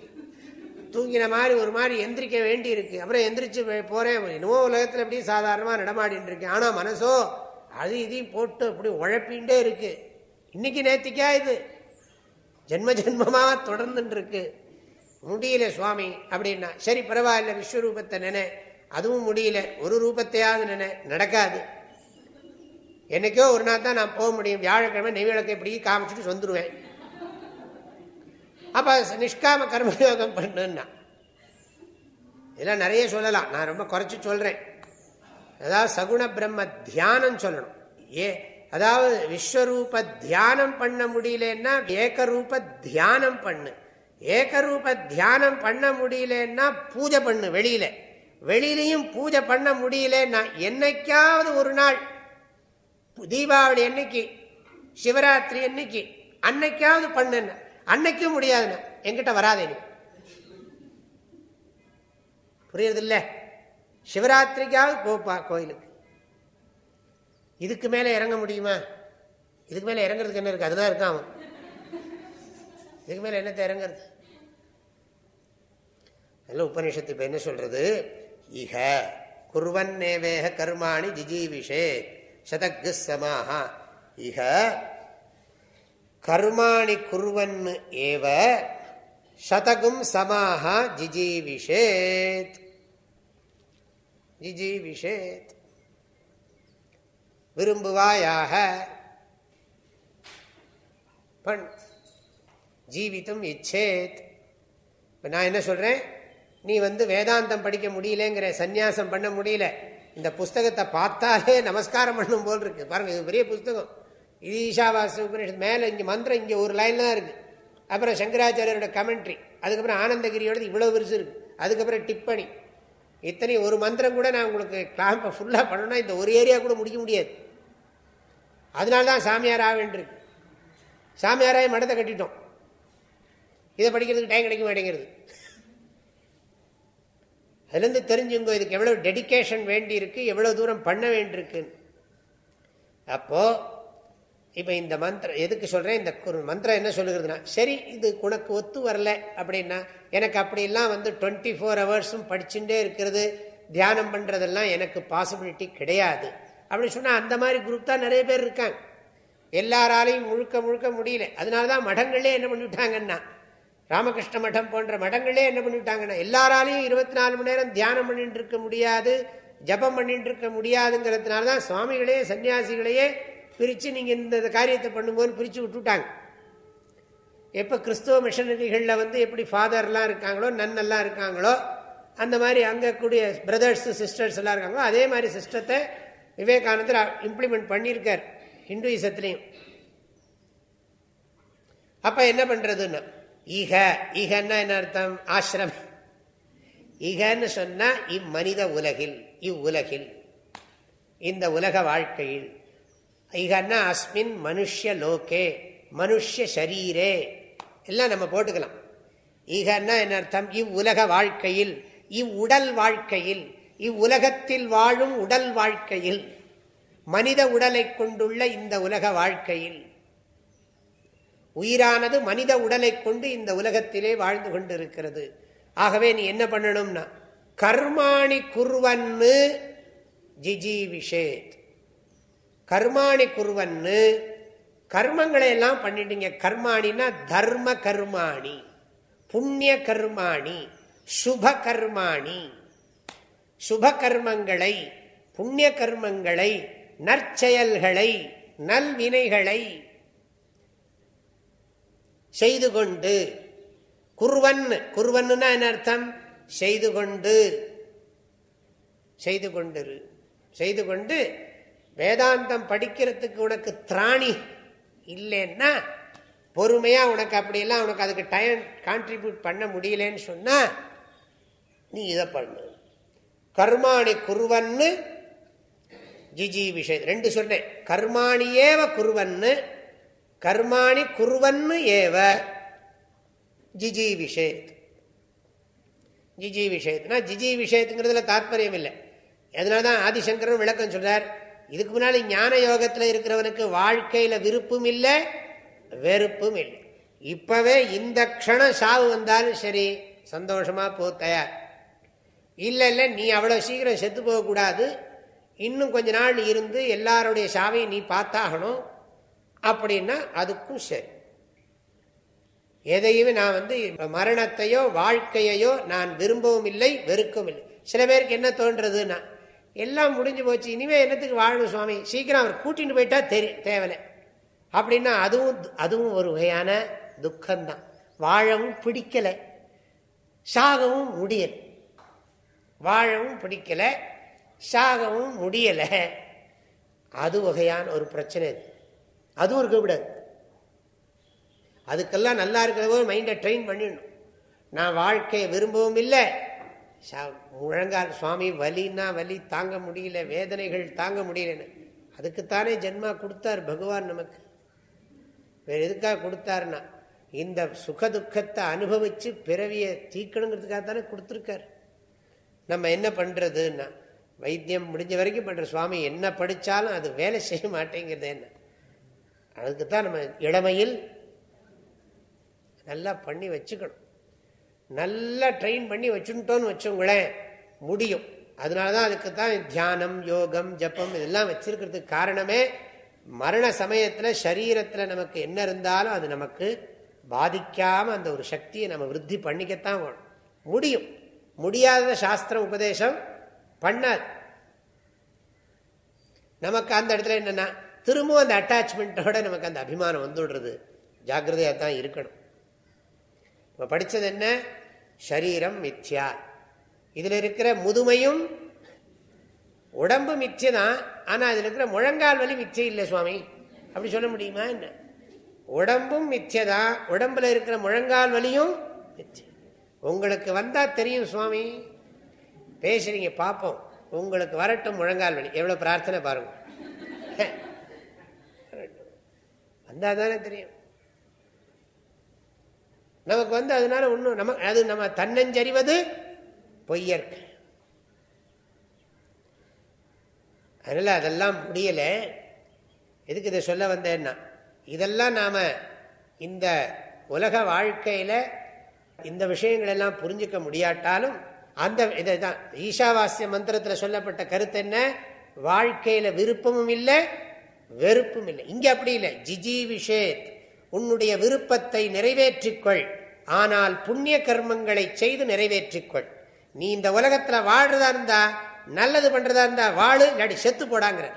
தூங்கின மாதிரி ஒரு மாதிரி எந்திரிக்க வேண்டி இருக்கு அப்புறம் எந்திரிச்சு போறேன். என்னவோ உலகத்தில் எப்படியும் சாதாரணமாக நடமாடின்னு இருக்கேன் ஆனால் மனசோ அது இதையும் போட்டு அப்படி உழப்பின்ண்டே இருக்கு. இன்னைக்கு நேத்திக்கா இது. ஜென்ம ஜென்மமாக தொடர்ந்துட்டு இருக்கு முடியல சுவாமி அப்படின்னா. சரி பரவாயில்ல விஸ்வரூபத்தை நினை. அதுவும் முடியல. ஒரு ரூபத்தையாவது நினை. நடக்காது. என்னைக்கோ ஒரு நாள் தான் நான் போக முடியும். வியாழக்கிழமை நெய்விளக்கை இப்படி காமிச்சிட்டு வந்துடுவேன் அப்ப நிஷ்காம கர்மயோகம் பண்ணுன்னா. இதெல்லாம் நிறைய சொல்லலாம். நான் ரொம்ப குறைச்சி சொல்றேன். அதாவது சகுண பிரம்ம தியானம் சொல்லணும். ஏ அதாவது விஸ்வரூப தியானம் பண்ண முடியலன்னா ஏகரூப தியானம் பண்ணு. ஏகரூப தியானம் பண்ண முடியலன்னா பூஜை பண்ணு வெளியில. வெளியிலையும் பூஜை பண்ண முடியலன்னா என்னைக்காவது ஒரு நாள் தீபாவளி என்னைக்கு சிவராத்திரி அன்னைக்கு அன்னைக்காவது பண்ண அன்னைக்கும் முடியாதுன்னு. எங்கிட்ட வராதே நீ. புரியறதில்ல? சிவராத்திரிக்காவது போப்பா கோயிலுக்கு. இதுக்கு மேல இறங்க முடியுமா? இதுக்கு மேல இறங்குறதுக்கு என்ன இருக்கு? அதுதான் இருக்கான் அவன். இதுக்கு மேல என்னத்தை இறங்குறது? அதில் உபநிஷத்து இப்ப என்ன சொல்றது? இக குர்வன்னேவேக கர்மாணி ஜிஜீவிஷே சதக்கு சமாக இக கர்மாணி குர்வன் ஏவ சதகும் சமாக ஜிஜீவிஷேத். ஜிஜீவிஷேத். விரும்புவாயாக பண் ஜீவிதம் இச்சேத். இப்போ நான் என்ன சொல்கிறேன் நீ வந்து வேதாந்தம் படிக்க முடியலங்கிற சந்நியாசம் பண்ண முடியல இந்த புஸ்தகத்தை பார்த்தாலே நமஸ்காரம் பண்ணும் போல் இருக்கு. பாருங்க இது பெரிய புஸ்தகம். இது ஈஷாவாச உபநிஷத் மேலே இங்கே மந்திரம் இங்கே ஒரு லைன் தான் இருக்கு. அப்புறம் சங்கராச்சாரியரோட கமெண்ட்ரி அதுக்கப்புறம் ஆனந்தகிரியோட இவ்வளோ பெருசு இருக்கு. அதுக்கப்புறம் டிப்பணி. இத்தனை ஒரு மந்திரம் கூட நான் உங்களுக்கு கிளாம்பை ஃபுல்லாக பண்ணணும்னா இந்த ஒரு ஏரியா கூட முடிக்க முடியாது. அதனால தான் சாமியார் ஆவேண்டிருக்கு சாமியாராய மடத்தை கட்டிட்டோம். இதை படிக்கிறதுக்கு டைம் கிடைக்க மாட்டேங்கிறது. அதுலேருந்து தெரிஞ்சுங்க இதுக்கு எவ்வளோ டெடிக்கேஷன் வேண்டி இருக்கு எவ்வளோ தூரம் பண்ண வேண்டியிருக்கு அப்போது இப்போ இந்த மந்திரம் எதுக்கு சொல்கிறேன் இந்த மந்திரம் என்ன சொல்லுகிறதுனா சரி இது உனக்கு ஒத்து வரல அப்படின்னா எனக்கு அப்படிலாம் வந்து டுவெண்ட்டி ஃபோர் ஹவர்ஸும் படிச்சுட்டே இருக்கிறது தியானம் பண்ணுறதெல்லாம் எனக்கு பாசிபிலிட்டி கிடையாது. அப்படின்னு சொன்னால் அந்த மாதிரி குரூப் தான் நிறைய பேர் இருக்காங்க. எல்லாராலையும் முழுக்க முழுக்க முடியல. அதனால தான் மடங்களே என்ன பண்ணிவிட்டாங்கன்னா ராமகிருஷ்ண மடம் போன்ற மடங்களே என்ன பண்ணிவிட்டாங்கன்னா எல்லாராலையும் இருபத்தி நாலு மணி நேரம் தியானம் பண்ணிட்டு இருக்க முடியாது ஜபம் பண்ணிட்டு இருக்க முடியாதுங்கிறதுனால தான் சுவாமிகளே சன்னியாசிகளையே பிரித்து நீங்கள் இந்த காரியத்தை பண்ணுங்கன்னு பிரித்து விட்டுட்டாங்க. எப்போ கிறிஸ்துவ மிஷனரிகளில் வந்து எப்படி ஃபாதர்லாம் இருக்காங்களோ நன்னெல்லாம் இருக்காங்களோ அந்த மாதிரி அங்கே கூடிய பிரதர்ஸ் சிஸ்டர்ஸ் எல்லாம் இருக்காங்களோ அதே மாதிரி சிஸ்டத்தை விவேகானந்தர் இம்ப்ளிமெண்ட் பண்ணியிருக்கார் ஹிந்துயிசத்துலேயும். அப்போ என்ன பண்ணுறதுன்னா ஈக ஈகன்னா என்ன அர்த்தம்? ஆசிரம் ஈகன்னு சொன்னால் இம்மனித உலகில் இவ்வுலகில் இந்த உலக வாழ்க்கையில். ஈகன்னா அஸ்மின் மனுஷ லோகே மனுஷ ஷரீரே. எல்லாம் நம்ம போட்டுக்கலாம். ஈகன்னா என்ன அர்த்தம்? இவ்வுலக வாழ்க்கையில் இவ்வுடல் வாழ்க்கையில் இவ்வுலகத்தில் வாழும் உடல் வாழ்க்கையில் மனித உடலை கொண்டுள்ள இந்த உலக வாழ்க்கையில். உயிரானது மனித உடலை கொண்டு இந்த உலகத்திலே வாழ்ந்து கொண்டிருக்கிறது. ஆகவே நீ என்ன பண்ணணும்னா கர்மாணி குருவன்னு ஜிஜி விஷேத் கர்மாணி குருவன்னு கர்மங்களை எல்லாம் பண்ணிட்டீங்க. கர்மாணினா தர்ம கர்மாணி புண்ணிய கர்மாணி சுப கர்மாணி. சுப கர்மங்களை புண்ணிய கர்மங்களை நற்செயல்களை நல்வினைகளை செய்து கொண்டு குருவன் குருவன்னு என்ன அர்த்தம்? செய்து கொண்டு செய்து கொண்டு செய்து கொண்டு வேதாந்தம் படிக்கிறதுக்கு உனக்கு திராணி இல்லைன்னா பொறுமையா உனக்கு அப்படியெல்லாம் உனக்கு அதுக்கு டைம் கான்ட்ரிபியூட் பண்ண முடியலன்னு சொன்னா நீ இதை பண்ணு. கர்மாணி குருவன்னு ஜிஜி விஷயம் ரெண்டு சொன்னேன். கர்மாணியேவ குருவன்னு கர்மாணி குருவன்னு ஏவ ஜிஜி விஷயத். ஜிஜி விஷயத்னா ஜிஜி விஷயத்துங்கிறதுல தாற்பயம் இல்லை. அதனால தான் ஆதிசங்கரன் விளக்கம் சொல்றார் இதுக்கு முன்னாடி ஞான யோகத்தில் இருக்கிறவனுக்கு வாழ்க்கையில் விருப்பம் இல்லை வெறுப்பும் இல்லை. இப்பவே இந்த க்ஷணம் சாவு வந்தாலும் சரி சந்தோஷமாக போ தயார். இல்லை இல்லை நீ அவ்வளோ சீக்கிரம் செத்து போகக்கூடாது இன்னும் கொஞ்ச நாள் இருந்து எல்லாருடைய சாவையும் நீ பார்த்தாகணும். அப்படின்னா அதுக்கும் சரி. எதையுமே நான் வந்து மரணத்தையோ வாழ்க்கையையோ நான் விரும்பவும் இல்லை வெறுக்கவும் இல்லை. சில பேருக்கு என்ன தோன்றதுன்னா எல்லாம் முடிஞ்சு போச்சு இனிமே என்னத்துக்கு வாழணும் சுவாமி? சீக்கிரம் அவர் கூட்டிட்டு போயிட்டா தெரியும் தேவலை. அப்படின்னா அதுவும் அதுவும் ஒரு வகையான துக்கம்தான். வாழவும் பிடிக்கலை. சாகவும் முடியலை. வாழவும் பிடிக்கலை. சாகவும் முடியலை. அது வகையான ஒரு பிரச்சனை அதுவும் இருக்கக்கூடாது அதுக்கெல்லாம் நல்லா இருக்கிறவோ மைண்டை ட்ரெயின் பண்ணிடணும். நான் வாழ்க்கையை விரும்பவும் இல்லை. முழங்கால் சுவாமி வலின்னா வலி தாங்க முடியல வேதனைகள் தாங்க முடியலன்னு. அதுக்குத்தானே ஜென்மா கொடுத்தார் பகவான் நமக்கு. வேறு எதுக்காக கொடுத்தாருன்னா இந்த சுக துக்கத்தை அனுபவித்து பிறவியை தீக்கணுங்கிறதுக்காக தானே கொடுத்துருக்காரு. நம்ம என்ன பண்ணுறதுன்னா வைத்தியம் முடிஞ்ச வரைக்கும் பண்ணுற சுவாமி என்ன படித்தாலும் அது வேலை செய்ய மாட்டேங்கிறது என்ன. அதுக்கு தான் நம்ம இளமையில் நல்லா பண்ணி வச்சுக்கணும். நல்லா ட்ரெயின் பண்ணி வச்சுட்டோன்னு வச்சுங்களேன் முடியும். அதனால தான் அதுக்கு தான் தியானம் யோகம் ஜப்பம் இதெல்லாம் வச்சிருக்கிறதுக்கு காரணமே மரண சமயத்தில் சரீரத்தில் நமக்கு என்ன இருந்தாலும் அது நமக்கு பாதிக்காமல் அந்த ஒரு சக்தியை நம்ம விருத்தி பண்ணிக்கத்தான் வேணும். முடியும். முடியாத சாஸ்திர உபதேசம் பண்ணாது. நமக்கு அந்த இடத்துல என்னென்னா திரும்பவும் அந்த அட்டாச்மெண்ட்டோட நமக்கு அந்த அபிமானம் வந்துடுறது. ஜாக்கிரதையாக தான் இருக்கணும். இப்போ படித்தது என்ன? ஷரீரம் மித்யா. இதில் இருக்கிற முதுமையும் உடம்பு மித்திய தான் ஆனால் அதில் இருக்கிற முழங்கால் வலி மிச்சம் இல்லை சுவாமி. அப்படி சொல்ல முடியுமா என்ன? உடம்பும் மித்தியதான் உடம்புல இருக்கிற முழங்கால் வலியும் மித்தியம் உங்களுக்கு வந்தால் தெரியும் சுவாமி. பேசுறீங்க பார்ப்போம் உங்களுக்கு வரட்டும் முழங்கால் வலி. எவ்வளோ பிரார்த்தனை பாருங்க. வந்தால் தானே தெரியும். நமக்கு வந்து அதனால ஒன்றும் நம்ம அது நம்ம தன்னஞ்சறிவது பொய்யற்க. அதனால் அதெல்லாம் முடியலை. எதுக்கு இதை சொல்ல வந்தேன்னா இதெல்லாம் நாம் இந்த உலக வாழ்க்கையில் இந்த விஷயங்களெல்லாம் புரிஞ்சிக்க புரிஞ்சுக்க முடியாட்டாலும் அந்த இதை தான் ஈஷாவாசிய மந்திரத்தில் சொல்லப்பட்ட கருத்து என்ன? வாழ்க்கையில் விருப்பமும் இல்லை வெறுப்பும் இல்லை. இங்கே அப்படி இல்லை. ஜிஜி விஷேத் உன்னுடைய விருப்பத்தை நிறைவேற்றிக்கொள். ஆனால் புண்ணிய கர்மங்களை செய்து நிறைவேற்றிக்கொள். நீ இந்த உலகத்தில் வாழ்றதா இருந்தா நல்லது பண்றதா இருந்தா வாழு இல்லாடி செத்து போடாங்கிற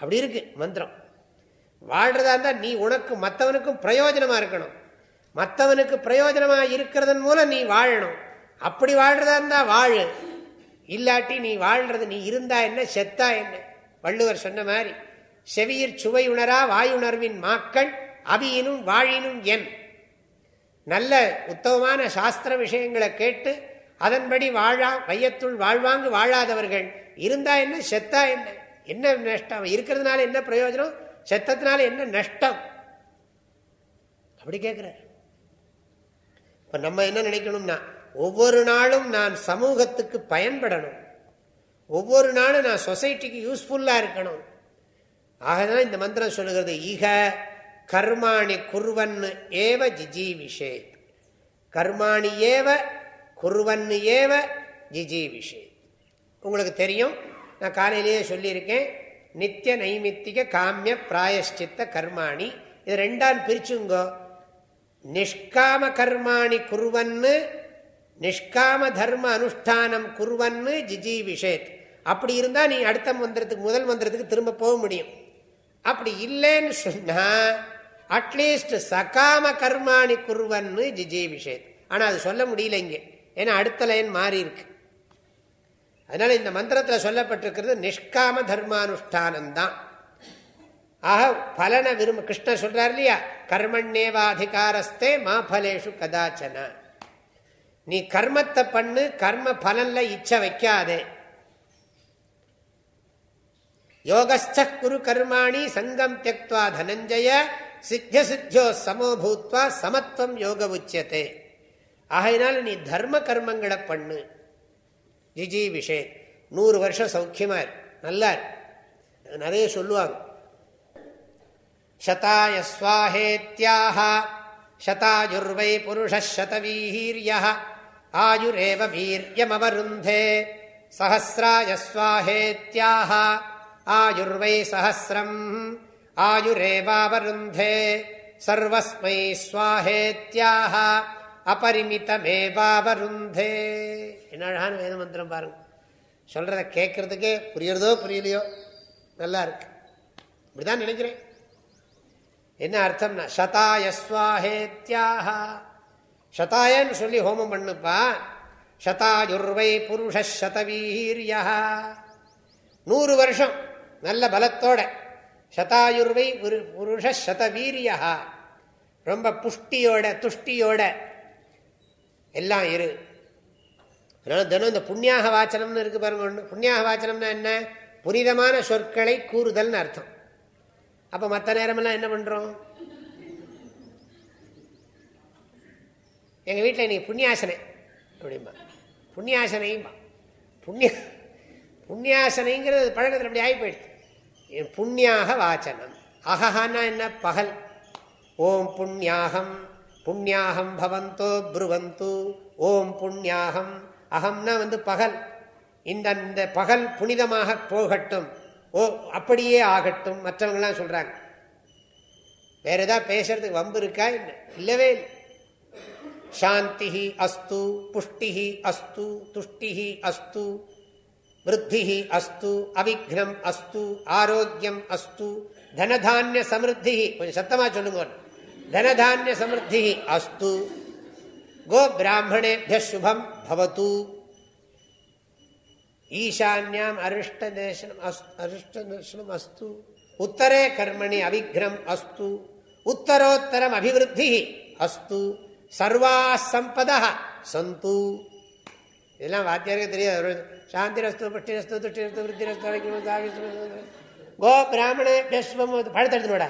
அப்படி இருக்கு மந்திரம். வாழ்றதா இருந்தா நீ உனக்கு மற்றவனுக்கும் பிரயோஜனமா இருக்கணும். மற்றவனுக்கு பிரயோஜனமா இருக்கிறதன் மூலம் நீ வாழணும். அப்படி வாழ்றதா இருந்தா வாழு. இல்லாட்டி நீ வாழ்றது நீ இருந்தா என்ன செத்தா என்ன? வள்ளுவர் சொன்ன மாதிரி செவியிற் சுவை உணரா வாயுணர்வின் மாக்கள் அவியினும் வாழினும் என். நல்ல உத்தமமான சாஸ்திர விஷயங்களை கேட்டு அதன்படி வாழா வையத்துள் வாழ்வாங்கு வாழாதவர்கள். இருந்தா என்ன? செத்தா என்ன? என்ன நஷ்டம்? இருக்கிறதுனால என்ன பிரயோஜனம்? செத்தத்தினால என்ன நஷ்டம்? அப்படி கேட்கிறார். இப்ப நம்ம என்ன நினைக்கணும்னா ஒவ்வொரு நாளும் நான் சமூகத்துக்கு பயன்படணும். ஒவ்வொரு நாளும் நான் சொசைட்டிக்கு யூஸ்ஃபுல்லா இருக்கணும். ஆகதான் இந்த மந்திரம் சொல்லுகிறது ஈக கர்மாணி குருவன்னு ஏவ ஜிஜீவிஷே. கர்மாணி ஏவ குருவன்னு ஏவ ஜிஜீவிஷே. உங்களுக்கு தெரியும் நான் காலையிலேயே சொல்லியிருக்கேன் நித்திய நைமித்திக காமிய பிராயஷ்சித்த கர்மாணி. இது ரெண்டாம் பிரிச்சுங்கோ. நிஷ்காம கர்மாணி குருவன்னு நிஷ்காம தர்ம அனுஷ்டானம் குருவன்னு ஜிஜீவிஷேத் அப்படி இருந்தால் நீ அடுத்த மந்திரத்துக்கு முதல் மந்திரத்துக்கு திரும்ப போக முடியும். அப்படி இல்லைன்னு சொன்னா அட்லீஸ்ட் சகாம கர்மாணி குருவன்னு ஜிஜே விஷயம் ஆனால் அது சொல்ல முடியல இங்கே ஏன்னா அடுத்த லைன் மாறி இருக்கு அதனால இந்த மந்திரத்தில் சொல்லப்பட்டிருக்கிறது நிஷ்காம தர்மானுஷ்டானம் தான் ஆக பலனை விரும்ப கிருஷ்ணர் சொல்றார் இல்லையா கர்மண்ணேவாதிகாரஸ்தே மா பலேஷு கதாச்சன நீ கர்மத்தை பண்ணு கர்ம பலன்ல இச்சை வைக்காதே யோகஸ்த குரு கர்மாணி சங்கம் தியக்துவா தனஞ்சய சித்தியசித்தியோ சமோ பூத்வா சமத்துவம் யோக உச்சத்தை ஆகையினால நீ தர்ம கர்மங்களை பண்ணு. ஜிஜி விஷே நூறு வருஷம் சௌக்கியமா நல்லா நிறைய சொல்லுவாங்க. சதாய ஸ்வாஹேத்யாக சதாயுர்வை புருஷதவீரிய ஆயுரேவ வீரியமவருந்தே. சஹசிராய ஸ்வாஹேத்யாக ஆயுர்வை சஹசிரம் ஆயுரேவாவருந்தே. சர்வஸ்மை ஸ்வாஹேத்யாக அபரிமிதமேவாவருந்தே என்னழகான வேத மந்திரம் பாருங்க. சொல்றத கேட்கறதுக்கே புரியறதோ புரியலையோ நல்லா இருக்கு. இப்படிதான் நினைக்கிறேன். என்ன அர்த்தம்னா சதாய சுவாஹேத்யாக. சதாயன்னு சொல்லி ஹோமம் பண்ணுப்பா. சதாயுர்வை புருஷ சதவீரியா நூறு வருஷம் நல்ல பலத்தோட சதாயுர்வை புருஷ சதவீரியா ரொம்ப புஷ்டியோட துஷ்டியோட எல்லாம் இரு. அதனால் தினம் இந்த புண்ணியாக வாச்சனம்னு இருக்குது பாருங்க ஒன்று புண்ணியாக வாச்சனம்னா என்ன? புனிதமான சொற்களை கூறுதல்னு அர்த்தம். அப்போ மற்ற நேரமெல்லாம் என்ன பண்ணுறோம் எங்கள் வீட்டில் இன்றைக்கி புண்ணியாசனை அப்படிம்பா. புண்ணியாசனையும்பா. புண்ணிய புண்ணியாசனைங்கிறது பழக்கத்தில் அப்படி ஆகி போயிடுது புண்ணியாக வாச்சனம். அகஹான்னா என்ன? பகல். ஓம் புண்ணியாகம். புண்ணியாகம் பவந்தோ புருவந்து. ஓம் புண்ணியாகம். அகம்னா வந்து பகல். இந்த இந்த பகல் புனிதமாக போகட்டும். ஓ அப்படியே ஆகட்டும். மற்றவங்களாம் சொல்றாங்க. வேற ஏதாவது பேசுறதுக்கு வம்பு இருக்கா இல்லவே இல்லை. சாந்தி அஸ்து புஷ்டி அஸ்து துஷ்டி அஸ்து விருத்தி அஸ்து அவிக்னம் அஸ்து ஆரோக்கியம் அஸ்து தனதானிய சமிருத்தி கொஞ்சம் சத்தமா சொல்லுங்க தனதானிய சமிருத்தி அஸ்து கோ பிராமணேபிய சுபம் பவத்து ஈசான்யாம் அரிஷ்ட தேசனம் அரிஷ்ட தர்சனம் அஸ்து உத்தரே கர்மணி அவிக்ரம் அஸ்து உத்தரோத்தரம் அபிவிருத்தி அஸ்து சர்வா சம்பதா சந்து இதெல்லாம் வாத்தியாருக்கு தெரியாது. சாந்திரஸ்து ரஸ்து புஷ்டி விருத்திரஸ்து கோ பிராமண பேஸ்வம் பழத்தெடுத்துனோடா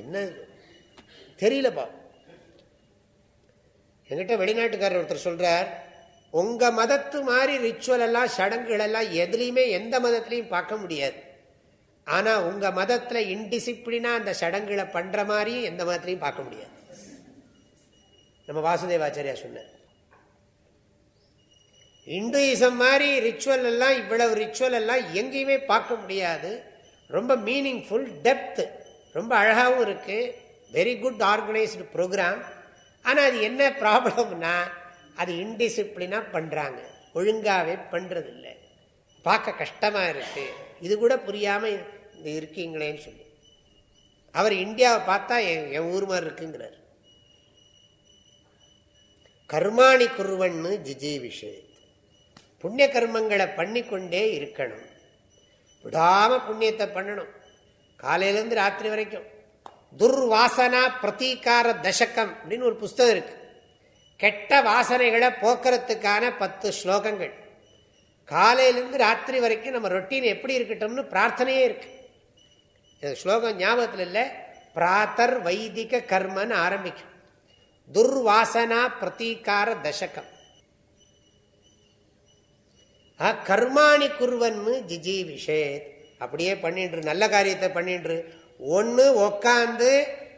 என்ன தெரியலப்பா. என்கிட்ட வெளிநாட்டுக்காரர் ஒருத்தர் சொல்றார் உங்க மதத்து மாதிரி ரிச்சுவல் எல்லாம் சடங்குகள் எல்லாம் எதுலையுமே எந்த மதத்திலையும் பார்க்க முடியாது. ஆனா உங்க மதத்துல இன்டிசிப்ளினா அந்த சடங்குகளை பண்ற மாதிரியும் எந்த மதத்திலையும் பார்க்க முடியாது. நம்ம வாசுதேவாச்சாரியா சொன்ன இந்துயிசம் மாதிரி ரிச்சுவல் எல்லாம் இவ்வளவு ரிச்சுவல் எல்லாம் எங்கேயுமே பார்க்க முடியாது. ரொம்ப மீனிங்ஃபுல் டெப்த் ரொம்ப அழகாகவும் இருக்குது வெரி குட் ஆர்கனைஸ்டு ப்ரோக்ராம் ஆனால் அது என்ன ப்ராப்ளம்னா அது இன்டிசிப்ளினாக பண்ணுறாங்க ஒழுங்காகவே பண்ணுறதில்லை பார்க்க கஷ்டமாக இருக்குது இது கூட புரியாமல் இருக்கீங்களேன்னு சொல்லி. அவர் இந்தியாவை பார்த்தா என் ஊர் மாதிரி இருக்குங்கிறார். கர்மாணி குருவன்னு ஜிஜி விஷயம் புண்ணிய கர்மங்களை பண்ணிக்கொண்டே இருக்கணும். விடாம புண்ணியத்தை பண்ணணும். காலையிலேருந்து ராத்திரி வரைக்கும். துர்வாசனா பிரதீகார தசகம் அப்படின்னு ஒரு புஸ்தகம் இருக்கு. கெட்ட வாசனைகளை போக்குறதுக்கான பத்து ஸ்லோகங்கள். காலையிலேருந்து ராத்திரி வரைக்கும் நம்ம ரொட்டீன் எப்படி இருக்கட்டும்னு பிரார்த்தனையே இருக்கு. ஸ்லோகம் ஞாபகத்தில் இல்லை. பிராத்தர் வைதிக கர்மன்னு ஆரம்பிக்கும். துர்வாசனா பிரதீகார தசகம். கர்மாணி குர்வன்மு ஜிஜி விஷேத் அப்படியே பண்ணின்று நல்ல காரியத்தை பண்ணின்று. ஒன்று உக்காந்து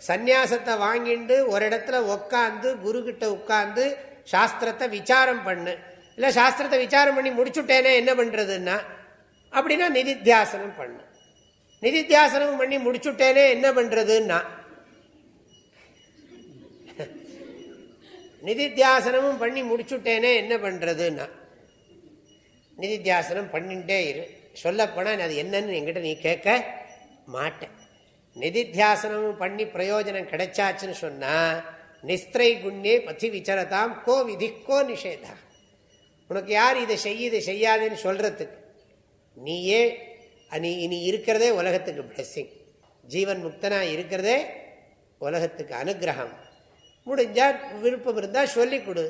சந்நியாசத்தை வாங்கிண்டு ஒரு இடத்துல உக்காந்து குரு கிட்ட உட்காந்து சாஸ்திரத்தை விசாரம் பண்ணு. இல்லை சாஸ்திரத்தை விசாரம் பண்ணி முடிச்சுட்டேனே என்ன பண்ணுறதுன்னா அப்படின்னா நிதித்தியாசனம் பண்ணு. நிதித்தியாசனம் பண்ணி முடிச்சுட்டேனே என்ன பண்ணுறதுன்னா நிதித்தியாசனமும் பண்ணி முடிச்சுட்டேனே என்ன பண்ணுறதுன்னா நிதித்தியாசனம் பண்ணிட்டே இரு. சொல்லப்போனால் அது என்னன்னு என்கிட்ட நீ கேட்க மாட்டேன். நிதித்தியாசனம் பண்ணி பிரயோஜனம் கிடைச்சாச்சுன்னு சொன்னால் நிஸ்திரை குண்ணே பத்தி விசாரதாம் கோ விதி கோ நிஷேதா. உனக்கு யார் இதை செய்ய இதை செய்யாதுன்னு சொல்கிறதுக்கு நீயே நீ இனி இருக்கிறதே உலகத்துக்கு பிளஸ்ஸிங் ஜீவன் முக்தனா இருக்கிறதே உலகத்துக்கு அனுகிரகம். முடிஞ்சால் விருப்பம் இருந்தால் சொல்லிக் கொடு.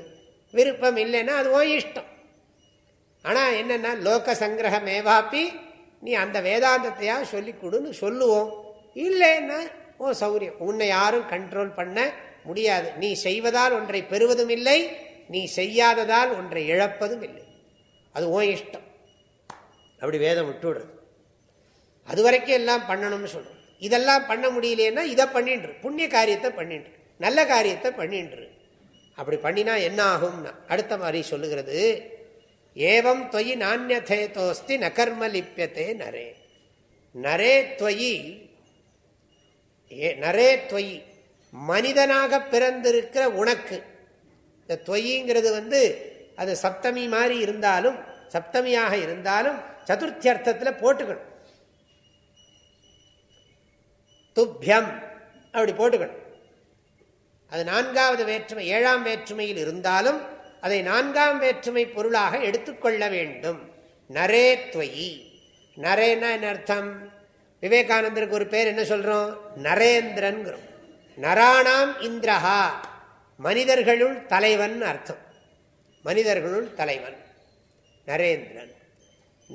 விருப்பம் இல்லைன்னா அது ஓ இஷ்டம். ஆனால் என்னென்னா லோக சங்கிரகம் ஏவாப்பி நீ அந்த வேதாந்தத்தையா சொல்லி கொடுன்னு சொல்லுவோம். இல்லைன்னா ஓ சௌரியம். உன்னை யாரும் கண்ட்ரோல் பண்ண முடியாது. நீ செய்வதால் ஒன்றை பெறுவதும் இல்லை நீ செய்யாததால் ஒன்றை இழப்பதும் இல்லை. அது ஓ இஷ்டம். அப்படி வேதம் விட்டுவிடுறது. அது வரைக்கும் எல்லாம் பண்ணணும்னு சொல்றோம். இதெல்லாம் பண்ண முடியலன்னா இதை பண்ணின்று. புண்ணிய காரியத்தை பண்ணின்று. நல்ல காரியத்தை பண்ணின்று. அப்படி பண்ணினா என்ன ஆகும்னா அடுத்த மாதிரி சொல்லுகிறது ஏவம் தொயி நானியதேதோஸ்தி நகர்ம லிப்பியத்தே நரே. நரே துவயி நரே துவயி மனிதனாக பிறந்திருக்கிற உனக்கு. இந்த துவயிங்கிறது வந்து அது சப்தமி மாதிரி இருந்தாலும் சப்தமியாக இருந்தாலும் சதுர்த்தி அர்த்தத்தில் போட்டுக்கணும். துப்பியம் அப்படி போட்டுக்கணும். அது நான்காவது வேற்றுமை ஏழாம் வேற்றுமையில் இருந்தாலும் அதை நான்காம் வேற்றுமை பொருளாக எடுத்துக்கொள்ள வேண்டும். நரே துவயி. நரேன்னா என்ன அர்த்தம்? விவேகானந்தருக்கு ஒரு பேர் என்ன சொல்றோம்? நரேந்திரன் நராணாம் இந்திரஹா. மனிதர்களுள் தலைவன் அர்த்தம். மனிதர்களுள் தலைவன். நரேந்திரன்.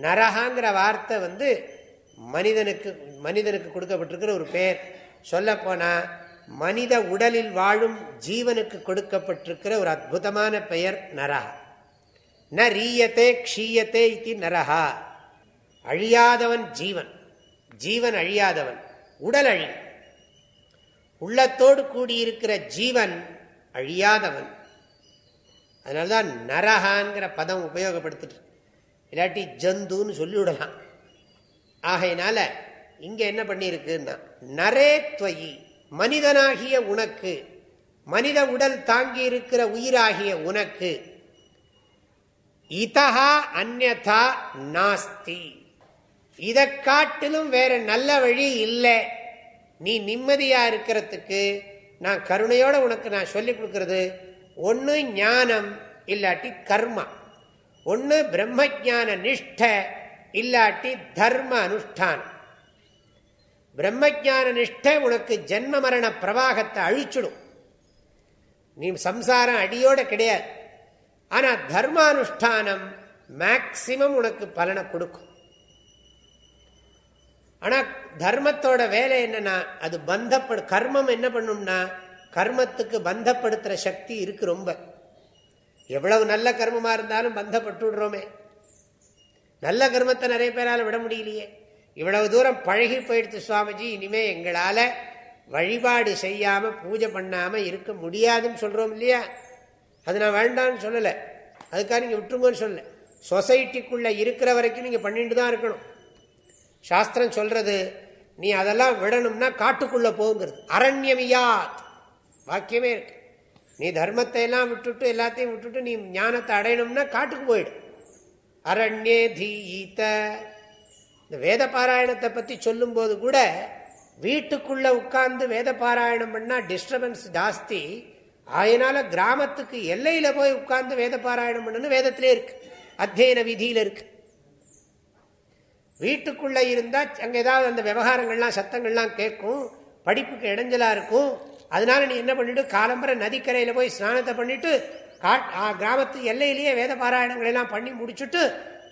நரகாங்கிற வார்த்தை வந்து மனிதனுக்கு மனிதனுக்கு கொடுக்கப்பட்டிருக்கிற ஒரு பேர். சொல்ல போனா மனித உடலில் வாழும் ஜீவனுக்கு கொடுக்கப்பட்டிருக்கிற ஒரு அற்புதமான பெயர் நரஹா. ந ரீயத்தே க்ஷீயத்தே இது நரஹா. அழியாதவன் ஜீவன். ஜீவன் அழியாதவன். உடல் அழி. உள்ளத்தோடு கூடியிருக்கிற ஜீவன் அழியாதவன். அதனால்தான் நரஹான்கிற பதம் உபயோகப்படுத்திட்டு இல்லாட்டி ஜந்துன்னு சொல்லிவிடலாம். ஆகையினால இங்க என்ன பண்ணியிருக்குன்னா நரேத்வயி மனிதனாகிய உனக்கு மனித உடல் தாங்கி இருக்கிற உயிராகிய உனக்கு இதா அந்நதா நாஸ்தி. இதை காட்டிலும் வேற நல்ல வழி இல்லை. நீ நிம்மதியா இருக்கிறதுக்கு நான் கருணையோட உனக்கு நான் சொல்லி கொடுக்கறது. ஒன்று ஞானம் இல்லாட்டி கர்மா. ஒன்று பிரம்ம ஜான நிஷ்ட இல்லாட்டி தர்ம அனுஷ்டானம். பிரம்மஜான நிஷ்டை உனக்கு ஜென்ம மரண பிரவாகத்தை அழிச்சிடும். நீ சம்சாரம் அடியோட கிடையாது. ஆனால் தர்மானுஷ்டானம் மேக்சிமம் உனக்கு பலனை கொடுக்கும். ஆனால் தர்மத்தோட வேலை என்னன்னா அது பந்தப்படு கர்மம் என்ன பண்ணும்னா கர்மத்துக்கு பந்தப்படுத்துகிற சக்தி இருக்கு ரொம்ப. எவ்வளவு நல்ல கர்மமாக இருந்தாலும் பந்தப்பட்டு விடுறோமே நல்ல கர்மத்தை நிறைய பேரால் விட முடியலையே. இவ்வளவு தூரம் பழகி போயிடுத்து சுவாமிஜி இனிமே எங்களால் வழிபாடு செய்யாமல் பூஜை பண்ணாமல் இருக்க முடியாதுன்னு சொல்கிறோம் இல்லையா? அது நான் வேண்டாம்னு சொல்லலை. அதுக்காக நீங்கள் விட்டுருங்கன்னு சொல்லலை. சொசைட்டிக்குள்ளே இருக்கிற வரைக்கும் நீங்கள் பண்ணிட்டு தான் இருக்கணும். சாஸ்திரம் சொல்கிறது நீ அதெல்லாம் விடணும்னா காட்டுக்குள்ளே போங்கிறது. அரண்யமியாத். வாக்கியமே இருக்கு. நீ தர்மத்தை எல்லாம் விட்டுட்டு எல்லாத்தையும் விட்டுட்டு நீ ஞானத்தை அடையணும்னா காட்டுக்கு போயிடு. அரண்யே தீத்த இந்த வேத பாராயணத்தை பற்றி சொல்லும்போது கூட வீட்டுக்குள்ள உட்கார்ந்து வேத பாராயணம் பண்ணால் டிஸ்டர்பன்ஸ் ஜாஸ்தி. அதனால கிராமத்துக்கு எல்லையில் போய் உட்கார்ந்து வேத பாராயணம் பண்ணுன்னு வேதத்திலே இருக்கு. அத்தியன விதியில் இருக்கு. வீட்டுக்குள்ள இருந்தால் அங்கே ஏதாவது அந்த விவகாரங்கள்லாம் சத்தங்கள்லாம் கேட்கும். படிப்புக்கு இடைஞ்சலா இருக்கும். அதனால நீ என்ன பண்ணிட்டு காலம்பரை நதிக்கரையில் போய் ஸ்நானத்தை பண்ணிட்டு கிராமத்து எல்லையிலேயே வேத பாராயணங்கள் எல்லாம் பண்ணி முடிச்சுட்டு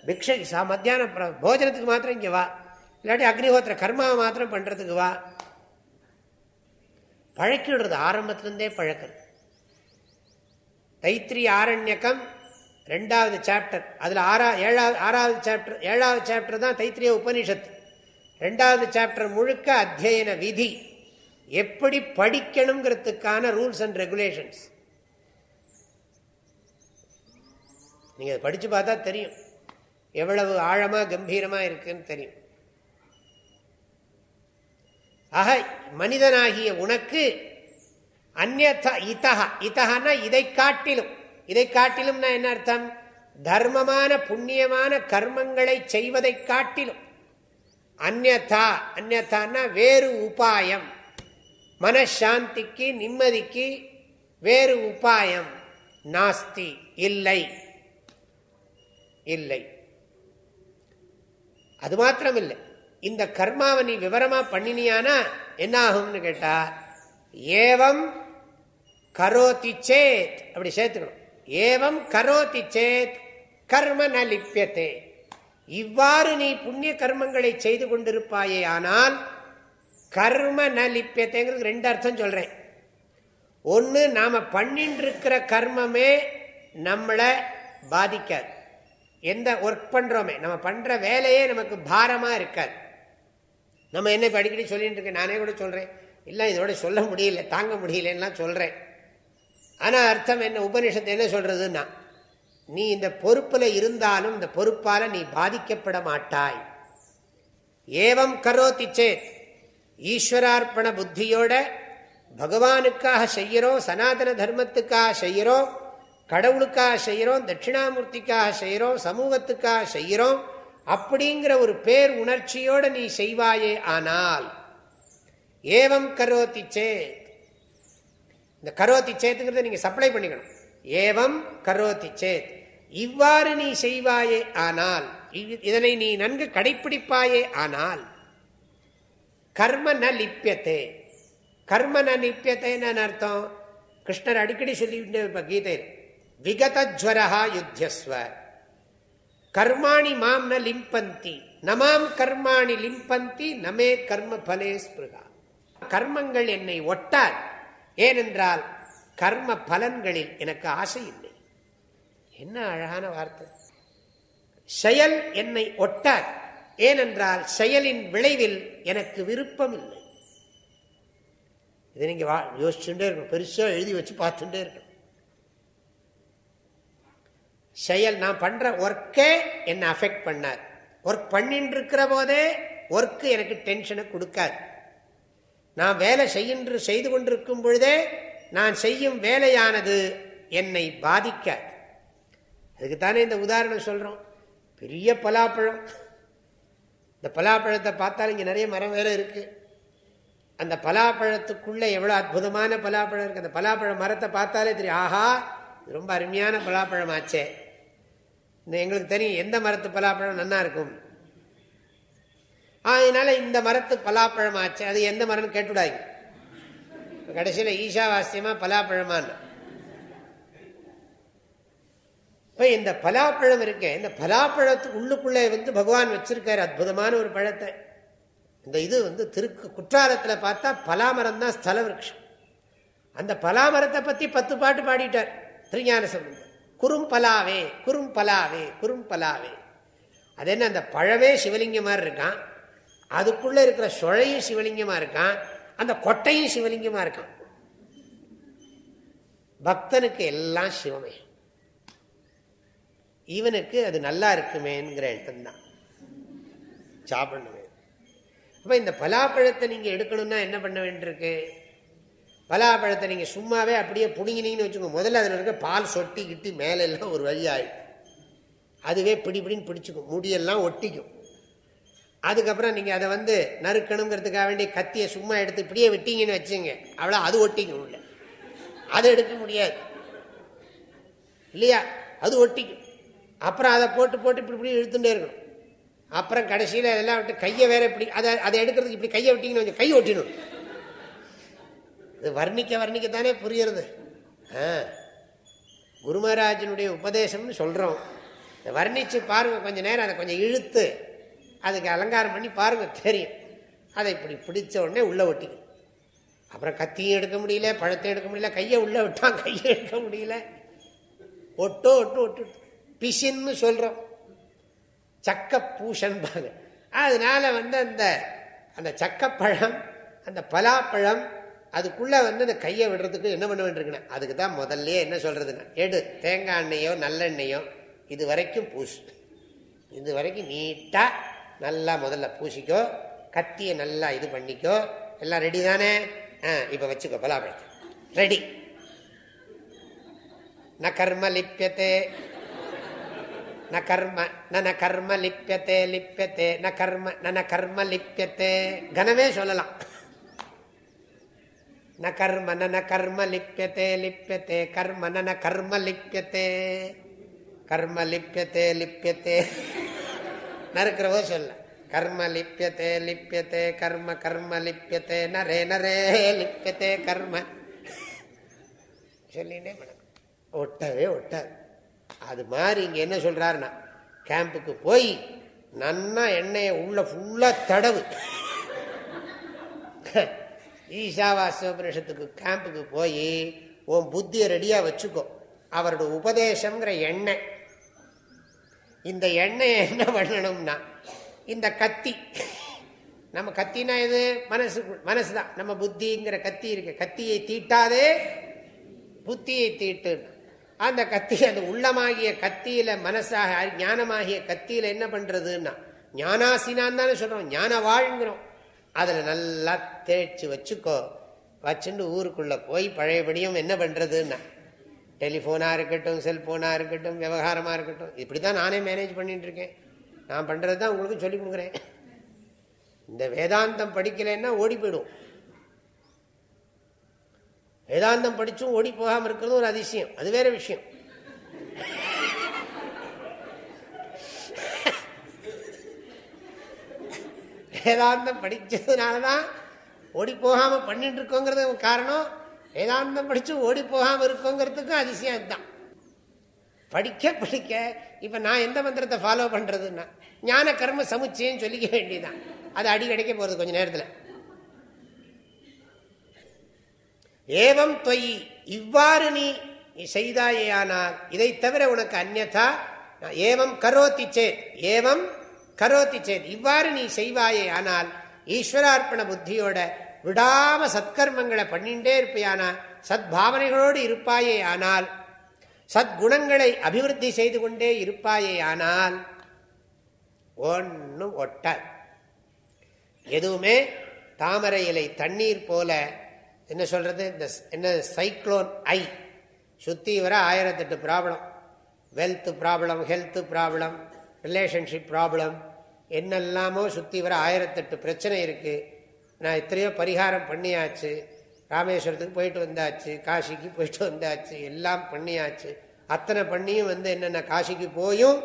பிக்ஷை சா மத்தியானம் போஜனத்துக்கு மாத்திரம் இங்கே வா. இல்லாட்டி அக்னிஹோத்திர கர்மாவை மாத்திரம் பண்ணுறதுக்கு வா. பழக்கி விடுறது ஆரம்பத்திலேருந்தே பழக்கிறது. தைத்திரி ஆரண்யக்கம் ரெண்டாவது சாப்டர் அதில் ஆறா ஏழாவது ஆறாவது சாப்டர் ஏழாவது சாப்டர் தான் தைத்திரிய உபனிஷத்து. ரெண்டாவது சாப்டர் முழுக்க அத்தியன விதி. எப்படி படிக்கணுங்கிறதுக்கான ரூல்ஸ் அண்ட் ரெகுலேஷன்ஸ் நீங்கள் படித்து பார்த்தா தெரியும். எவ்வளவு ஆழமா கம்பீரமா இருக்குன்னு தெரியும். ஆக மனிதனாகிய உனக்கு அந்நதா இத்தகா இத்தகனா இதை காட்டிலும். இதை காட்டிலும்னா என்ன அர்த்தம்? தர்மமான புண்ணியமான கர்மங்களை செய்வதை காட்டிலும். அந்நதா அந்நதான்னா வேறு உபாயம். மனசாந்திக்கு நிம்மதிக்கு வேறு உபாயம். நாஸ்தி இல்லை. இல்லை. அது மாத்திரம் இல்லை இந்த கர்மாவை நீ விவரமா பண்ணினியானா என்ன ஆகும்னு கேட்டா ஏவம் கரோதி சேத் அப்படி சேர்த்துக்கணும். ஏவம் கரோதி சேத் கர்ம ந லிப்பியத்தே இவ்வாறு நீ புண்ணிய கர்மங்களை செய்து கொண்டிருப்பாயே ஆனால் கர்ம ந லிப்பியத்தைங்கிறது ரெண்டு அர்த்தம் சொல்றேன். ஒன்று நாம் பண்ணிட்டு இருக்கிற கர்மமே நம்மளை பாதிக்காது. எந்த ஒர்க் பண்ணுறோமே நம்ம பண்ணுற வேலையே நமக்கு பாரமாக இருக்காது. நம்ம என்ன இப்போ அடிக்கடி சொல்லிட்டு இருக்கேன் நானே கூட சொல்கிறேன் இல்லை இதோட சொல்ல முடியல தாங்க முடியலன்னுலாம் சொல்கிறேன் ஆனால் அர்த்தம் என்ன உபனிஷத்து என்ன சொல்கிறதுன்னா நீ இந்த பொறுப்பில் இருந்தாலும் இந்த பொறுப்பால் நீ பாதிக்கப்பட மாட்டாய். ஏவம் கரோத்தி சேத். ஈஸ்வரார்ப்பண புத்தியோட பகவானுக்காக செய்கிறோம் சனாதன தர்மத்துக்காக செய்கிறோம் கடவுளுக்காக செய்கிறோம் தட்சிணாமூர்த்திக்காக செய்கிறோம் சமூகத்துக்காக செய்கிறோம் அப்படிங்கிற ஒரு பேர் உணர்ச்சியோடு நீ செய்வாயே ஆனால் ஏவம் கரோத்தி சேத். இந்த கரோத்தி சேத்துங்கிறத நீங்கள் சப்ளை பண்ணிக்கணும். ஏவம் கரோத்தி சேத். இவ்வாறு நீ செய்வாயே ஆனால் இதனை நீ நன்கு கடைப்பிடிப்பாயே ஆனால் கர்ம ந லிப்பியத்தே கர்ம ந லிப்பியத்தைன்னு அர்த்தம்? கிருஷ்ணர் அடிக்கடி சொல்லிட்டு கீதையில். விகதஜ்வரா யுத்தியஸ்வ கர்மாணி மாம் ந லிம்பந்தி நமாம் கர்மாணி லிம்பந்தி நமே கர்ம பலே ஸ்பிருகா கர்மங்கள் என்னை ஒட்டார் ஏனென்றால் கர்ம பலன்களில் எனக்கு ஆசை இல்லை என்ன அழகான வார்த்தை. செயல் என்னை ஒட்டார் ஏனென்றால் செயலின் விளைவில் எனக்கு விருப்பம் இல்லை இதை நீங்க யோசிச்சுட்டே இருக்கணும் பெருசா எழுதி வச்சு பார்த்துட்டே இருக்கணும் செயல் நான் பண்ற ஒர்க்கே என்னை அஃபெக்ட் பண்ணார் ஒர்க் பண்ணிட்டு இருக்கிற போதே ஒர்க்கு எனக்கு டென்ஷனை கொடுக்காது. நான் வேலை செய்யின்று செய்து கொண்டிருக்கும் பொழுதே நான் செய்யும் வேலையானது என்னை பாதிக்காது. அதுக்குத்தானே இந்த உதாரணம் சொல்றோம். பெரிய பலாப்பழம். இந்த பலாப்பழத்தை பார்த்தாலும் இங்கே நிறைய மரம் வேற இருக்கு. அந்த பலாப்பழத்துக்குள்ளே எவ்வளோ அற்புதமான பலாப்பழம் இருக்கு. அந்த பலாப்பழ மரத்தை பார்த்தாலே தெரியும் ஆஹா ரொம்ப அருமையான பலாப்பழம் ஆச்சே இந்த எங்களுக்கு தெரியும் எந்த மரத்து பலாப்பழம் நல்லா இருக்கும். அதனால இந்த மரத்து பலாப்பழம் ஆச்சு. அது எந்த மரம்னு கேட்டுவிடாங்க கடைசியில் ஈஷாவாசியமா பலாப்பழமான இப்ப இந்த பலாப்பழம் இருக்கேன் இந்த பலாப்பழத்து உள்ளுக்குள்ளே வந்து பகவான் வச்சிருக்காரு அற்புதமான ஒரு பழத்தை. இந்த இது வந்து திருக்கு குற்றாலத்தில் பார்த்தா பலாமரம் தான் ஸ்தல விரக்ஷம் அந்த பலாமரத்தை பற்றி பத்து பாட்டு பாடிட்டார். திருஞான சம்பந்தம் குறும்பலாவே குறும்பலாவே குறும்பலாவே. அது என்ன அந்த பழமே சிவலிங்கம் மாதிரி இருக்கான். அதுக்குள்ளே இருக்கிற சுழையும் சிவலிங்கமாக இருக்கான். அந்த கொட்டையும் சிவலிங்கமாக இருக்கான். பக்தனுக்கு எல்லாம் சிவமே. இவனுக்கு அது நல்லா இருக்குமேங்கிற எண்ணம் தான் சாப்பிடணுமே. அப்போ இந்த பலாப்பழத்தை நீங்கள் எடுக்கணும்னா என்ன பண்ண வேண்டியிருக்கு? பலாப்பழத்தை நீங்கள் சும்மாவே அப்படியே புடுங்கினீங்கன்னு வச்சுக்கோங்க முதல்ல அதில் இருக்க பால் சொட்டி கிட்டி மேலெல்லாம் ஒரு வழி அதுவே பிடி பிடின்னு பிடிச்சிக்கும். முடியெல்லாம் ஒட்டிக்கும். அதுக்கப்புறம் நீங்கள் அதை வந்து நறுக்கணுங்கிறதுக்காக வேண்டிய கத்தியை சும்மா எடுத்து இப்படியே விட்டீங்கன்னு வச்சுங்க அவ்வளோ அது ஒட்டிக்கும் உள்ள. அதை எடுக்க முடியாது. இல்லையா? அது ஒட்டிக்கும். அப்புறம் அதை போட்டு போட்டு இப்படி இப்படி இழுத்துட்டே இருக்கணும். அப்புறம் கடைசியில் அதெல்லாம் விட்டு கையை வேற இப்படி அதை அதை எடுக்கிறதுக்கு இப்படி கையை விட்டிங்கன்னு கொஞ்சம் கை ஒட்டிடணும். இது வர்ணிக்க வர்ணிக்கத்தானே புரியுறது. ஆ. குருமராஜனுடைய உபதேசம்னு சொல்கிறோம் வர்ணிச்சு பாருங்கள் கொஞ்சம் நேரம் அதை கொஞ்சம் இழுத்து அதுக்கு அலங்காரம் பண்ணி பாருங்கள் தெரியும். அதை இப்படி பிடிச்ச உடனே உள்ளே ஒட்டிக்கும். அப்புறம் கத்தியும் எடுக்க முடியல பழத்தையும் எடுக்க முடியல கையை உள்ளே விட்டான் கையை எடுக்க முடியல. ஒட்டோ ஒட்டு ஒட்டு பிசின்னு சொல்கிறோம் சக்க பூஷன்பாங்க அதனால வந்து அந்த அந்த சக்கப்பழம் அந்த பலாப்பழம் அதுக்குள்ளே வந்து அந்த கையை விடுறதுக்கு என்ன பண்ண வேண்டியிருக்குண்ணே அதுக்கு தான் முதல்ல என்ன சொல்கிறதுன்னா எடு தேங்காய் எண்ணெயோ நல்லெண்ணெயோ இது வரைக்கும் பூசு. இது வரைக்கும் நீட்டாக நல்லா முதல்ல பூசிக்கோ கத்தியை நல்லா இது பண்ணிக்கோ. எல்லாம் ரெடி தானே? ஆ இப்போ வச்சுக்கோ பலாப்பழத்தை. ரெடி ந கர்ம லிப்பியத்தே ந கர்ம நன கர்ம லிப்பியத்தே லிப்பியத்தே ந கர்ம நன கர்ம லிப்பியத்தே கனமே சொல்லலாம். ந கர்ம நன கர்ம லிப்பியத்தே லிப்பியத்தே கர்ம நன கர்ம லிப்பியத்தே கர்ம லிப்பியத்தே லிப்பியத்தே நறுக்கிறவோ சொல்ல। கர்ம லிப்பியத்தே லிப்பியத்தே கர்ம கர்ம லிப்பியத்தே நரே நரே லிப்பியத்தே கர்ம சொல்லினே மேடம் ஒட்டவே ஒட்டாது. அது மாதிரி இங்கே என்ன சொல்கிறாருன்னா கேம்புக்கு போய் நன்னா எண்ணெயை உள்ள ஃபுல்லாக தடவு. ஈஷாவாசோபனிஷத்துக்கு கேம்புக்கு போய் உன் புத்தியை ரெடியாக வச்சுக்கோ. அவரோட உபதேசம்ங்கிற எண்ணெய். இந்த எண்ணெயை என்ன பண்ணணும்னா இந்த கத்தி. நம்ம கத்தினா இது மனசு மனசு தான் நம்ம புத்திங்கிற கத்தி இருக்கு. கத்தியை தீட்டாதே புத்தியை தீட்டு. அந்த கத்தி அந்த உள்ளமாகிய கத்தியில மனசாக ஞானமாகிய கத்தியில என்ன பண்றதுன்னா ஞானாசினான் தானே சொல்றோம். ஞான வாழ்ங்கிறோம் அதில் நல்லா தேய்ச்சி வச்சுக்கோ. வச்சுட்டு ஊருக்குள்ளே போய் பழையபடியும் என்ன பண்ணுறதுன்னா டெலிஃபோனாக இருக்கட்டும் செல்ஃபோனாக இருக்கட்டும் விவகாரமாக இருக்கட்டும் இப்படி தான் நானே மேனேஜ் பண்ணிட்டு இருக்கேன் நான் பண்ணுறது தான் உங்களுக்கு சொல்லிக் கொடுக்குறேன். இந்த வேதாந்தம் படிக்கலைன்னா ஓடி போயிடும். வேதாந்தம் படித்தும் ஓடி போகாமல் இருக்கிறது ஒரு அதிசயம். அது வேற விஷயம். வேதாந்தம் படித்ததுனால தான் ஓடி போகாமல் பண்ணிட்டு இருக்கோங்கிறது காரணம். வேதாந்தம் படித்து ஓடி போகாமல் இருக்கோங்கிறதுக்கும் அதிசயம் இதுதான். படிக்க படிக்க இப்போ நான் எந்த மந்திரத்தை ஃபாலோ பண்ணுறதுன்னா ஞான கர்ம சமுச்சயம் சொல்லிக்க வேண்டியதான் அது அடி கிடைக்க போகிறது கொஞ்ச நேரத்தில். ஏவம் தொய் இவ்வாறு நீ செய்தாயானால் இதை தவிர உனக்கு அந்நதா ஏவம் கரோத்தி சேத் ஏவம் கரோத்தி சேத். இவ்வாறு நீ செய்வாயே ஆனால் ஈஸ்வரார்ப்பண புத்தியோட விடாம சத்கர்மங்களை பண்ணிட்டே இருப்பையானா சத்பாவனைகளோடு இருப்பாயே ஆனால் சத்குணங்களை அபிவிருத்தி செய்து கொண்டே இருப்பாயே ஆனால் ஒன்னும் ஒட்ட எதுவுமே தாமரை இலை தண்ணீர் போல என்ன சொல்றது இந்த என்ன சைக்ளோன் ஐ சுத்தி வர ஆயிரத்தெட்டு problem. Wealth problem health problem relationship problem என்னெல்லாமோ சுற்றி வர ஆயிரத்தெட்டு பிரச்சனை இருக்குது நான் எத்தனையோ பரிகாரம் பண்ணியாச்சு. ராமேஸ்வரத்துக்கு போயிட்டு வந்தாச்சு. காசிக்கு போயிட்டு வந்தாச்சு. எல்லாம் பண்ணியாச்சு. அத்தனை பண்ணியும் வந்து என்னென்ன காசிக்கு போயும்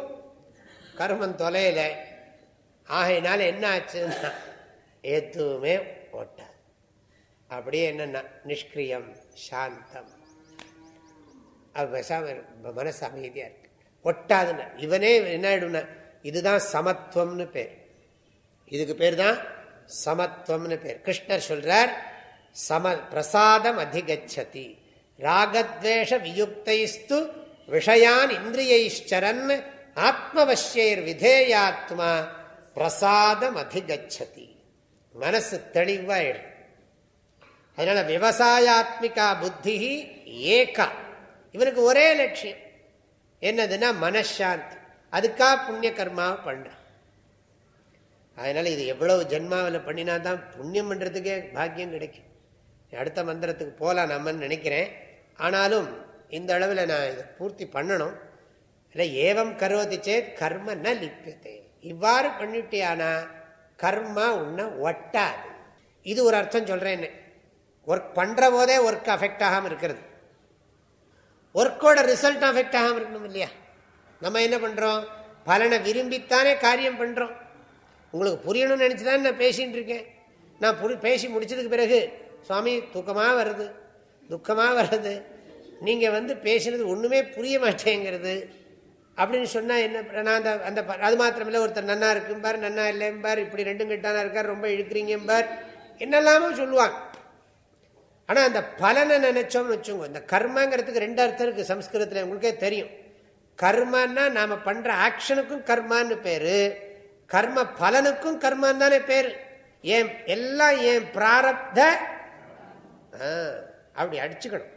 கருமம் தொலையில. ஆகையினால என்ன ஆச்சுன்னா எதுவுமே ஓட்டாது. அப்படியே என்னென்ன நிஷ்கிரியம் சாந்தம். மனசு அமைதியாக இருக்கு. ஒட்டாதுன்னு. இவனே என்ன ஆயிடும்னா இதுதான் சமத்துவம்னு பேர். இதுக்கு பேர் தான் சமத்துவம்னு பேர். கிருஷ்ணர் சொல்றார் சம பிரசாதம் அதிகச்சதி. ராகத்வேஷ வியுக்தைஸ்து விஷயான் இந்திரியைச்சரன் ஆத்மவசியர் விதேயாத்மா பிரசாதம் அதிகச்சதி. மனசு தெளிவாயிடும் அதனால விவசாயாத்மிகா புத்தி ஏகா. இவனுக்கு ஒரே லட்சியம். என்னதுன்னா மனசாந்தி. அதுக்காக புண்ணிய கர்மாவை பண்ணுறான் அதனால் இது எவ்வளவு ஜென்மாவில் பண்ணினா தான் புண்ணியம் பண்ணுறதுக்கே பாக்கியம் கிடைக்கும். அடுத்த மந்திரத்துக்கு போகலாம் நம்மன்னு நினைக்கிறேன். ஆனாலும் இந்த அளவில் நான் இதை பூர்த்தி பண்ணணும். இல்லை ஏவம் கருவத்தி சேத் கர்ம ந லிப்பியதே இவ்வாறு பண்ணிட்டியானா கர்மா உன்னை ஒட்டாது. இது ஒரு அர்த்தம் சொல்கிறேன்னு ஒர்க் பண்ணுற போதே ஒர்க் அஃபெக்ட் ஆகாமல் இருக்கிறது. ஒர்க்கோட ரிசல்ட் அஃபெக்ட் ஆகாமல் இருக்கணும் இல்லையா? நம்ம என்ன பண்றோம்? பலனை விரும்பித்தானே காரியம் பண்றோம். உங்களுக்கு புரியணும்னு நினைச்சுதான் நான் பேசிட்டு இருக்கேன். நான் பேசி முடிச்சதுக்கு பிறகு சுவாமி தூக்கமாக வருது. துக்கமாக வருது. நீங்கள் வந்து பேசினது ஒன்றுமே புரிய மாட்டேங்கிறது. அப்படின்னு சொன்னால் என்ன நான் அந்த அந்த அது மாத்திரமில்ல ஒருத்தர் நன்னா இருக்கும்பார் நன்னா இல்லைம்பார் இப்படி ரெண்டும் கிட்டானா இருக்கார் ரொம்ப இழுக்கிறீங்கம்பார் என்னெல்லாமோ சொல்லுவாங்க. ஆனால் அந்த பலனை நினைச்சோம்னு வச்சுக்கோங்க. இந்த கர்மங்கிறதுக்கு ரெண்டு அர்த்தம் இருக்குது சம்ஸ்கிருதத்தில் உங்களுக்கே தெரியும். கர்மன்னா நாம் பண்ணுற ஆக்ஷனுக்கும் கர்மான்னு பேர். கர்ம பலனுக்கும் கர்மான்னு தானே பேர். ஏன் எல்லாம் ஏன் பிராரப்த? அப்படி அடிச்சுக்கணும்.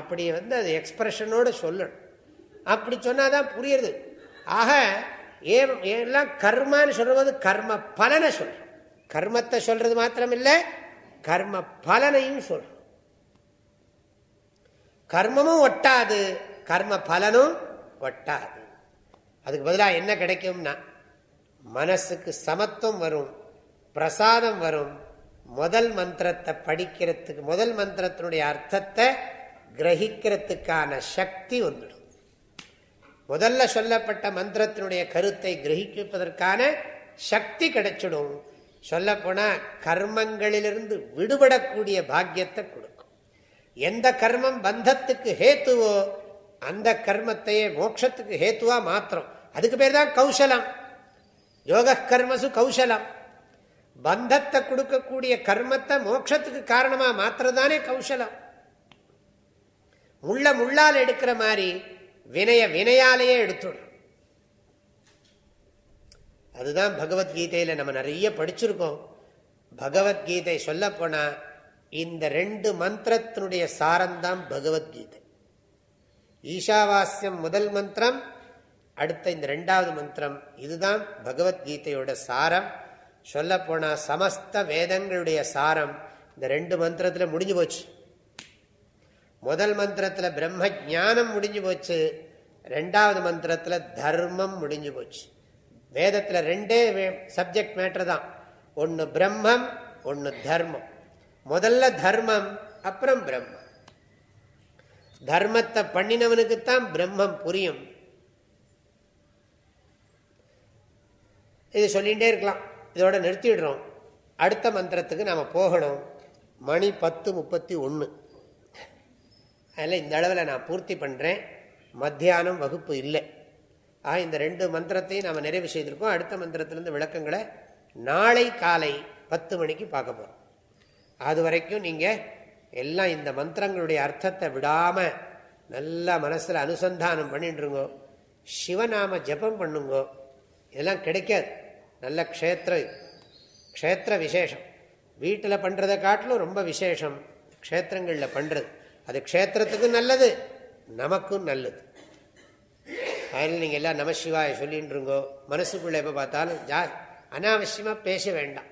அப்படி வந்து அது எக்ஸ்பிரஷனோடு சொல்லணும். அப்படி சொன்னால் தான் புரியுது. ஆக ஏன் எல்லாம் கர்மான்னு சொல்லும்போது கர்ம பலனை சொல்கிறோம் கர்மத்தை சொல்கிறது மாத்திரம் இல்லை கர்ம பலனையும் சொல். கர்மமும் ஒட்டாது கர்ம பலனும் ஒட்டாது. அதுக்கு பதிலாக என்ன கிடைக்கும்னா மனசுக்கு சமத்துவம் வரும் பிரசாதம் வரும் முதல் மந்திரத்தை படிக்கிறதுக்கு முதல் மந்திரத்தினுடைய அர்த்தத்தை கிரகிக்கிறதுக்கான சக்தி வந்துடும். முதல்ல சொல்லப்பட்ட மந்திரத்தினுடைய கருத்தை கிரகிப்பதற்கான சக்தி கிடைச்சிடும். சொல்லப்போனால் கர்மங்களிலிருந்து விடுபடக்கூடிய பாக்கியத்தை கொடுக்கும். எந்த கர்மம் பந்தத்துக்கு ஹேத்துவோ அந்த கர்மத்தையே மோட்சத்துக்கு ஹேத்துவா மாத்திரம். அதுக்கு பேர் தான் கௌசலம். யோக கர்மசு கௌசலம். பந்தத்தை கொடுக்கக்கூடிய கர்மத்தை மோட்சத்துக்கு காரணமா மாத்திரதானே கௌசலம். முள்ள முள்ளால் எடுக்கிற மாதிரி வினைய வினையாலேயே எடுத்துடும் அதுதான் பகவத்கீதையில் நம்ம நிறைய படிச்சிருக்கோம். பகவத்கீதை சொல்லப்போனால் இந்த ரெண்டு மந்திரத்தினுடைய சாரம்தான் பகவத்கீதை. ஈஷாவாஸ்யம் முதல் மந்திரம் அடுத்த இந்த ரெண்டாவது மந்திரம் இதுதான் பகவத்கீதையோட சாரம். சொல்லப்போனால் சமஸ்த வேதங்களுடைய சாரம் இந்த ரெண்டு மந்திரத்துல முடிஞ்சு போச்சு. முதல் மந்திரத்துல பிரம்ம ஜானம் முடிஞ்சு போச்சு. ரெண்டாவது மந்திரத்துல தர்மம் முடிஞ்சு போச்சு. வேதத்தில் ரெண்டே சப்ஜெக்ட் மேட்டர் தான். ஒன்று பிரம்மம் ஒன்று தர்மம். முதல்ல தர்மம் அப்புறம் பிரம்மம். தர்மத்தை பண்ணினவனுக்குத்தான் பிரம்மம் புரியும். இது சொல்லிகிட்டே இருக்கலாம். இதோட நிறுத்திடுறோம். அடுத்த மந்திரத்துக்கு நாம் போகணும். மணி பத்து முப்பத்தி ஒன்று அதில் இந்த அளவில் நான் பூர்த்தி பண்ணுறேன் மத்தியானம் வகுப்பு இல்லை. ஆக இந்த ரெண்டு மந்திரத்தையும் நாம் நிறைவு செய்திருக்கோம். அடுத்த மந்திரத்திலேருந்து விளக்கங்களை நாளை காலை பத்து மணிக்கு பார்க்க போகிறோம் அது வரைக்கும் நீங்கள் எல்லாம் இந்த மந்திரங்களுடைய அர்த்தத்தை விடாமல் நல்லா மனசில் அனுசந்தானம் பண்ணிட்டுருங்கோ. சிவநாம ஜபம் பண்ணுங்கோ. இதெல்லாம் கிடைக்காது. நல்ல க்ஷேத்திர க்ஷேத்திர விசேஷம். வீட்டில் பண்ணுறதை காட்டிலும் ரொம்ப விசேஷம். க்ஷேத்திரங்களில் பண்ணுறது அது க்ஷேத்திரத்துக்கும் நல்லது நமக்கும் நல்லது. அதனால் நீங்கள் எல்லாம் நமசிவாய சொல்லின்னு இருங்கோ மனசுக்குள்ளே எப்போ பார்த்தாலும் ஜா அனாவசியமாக பேச வேண்டாம்.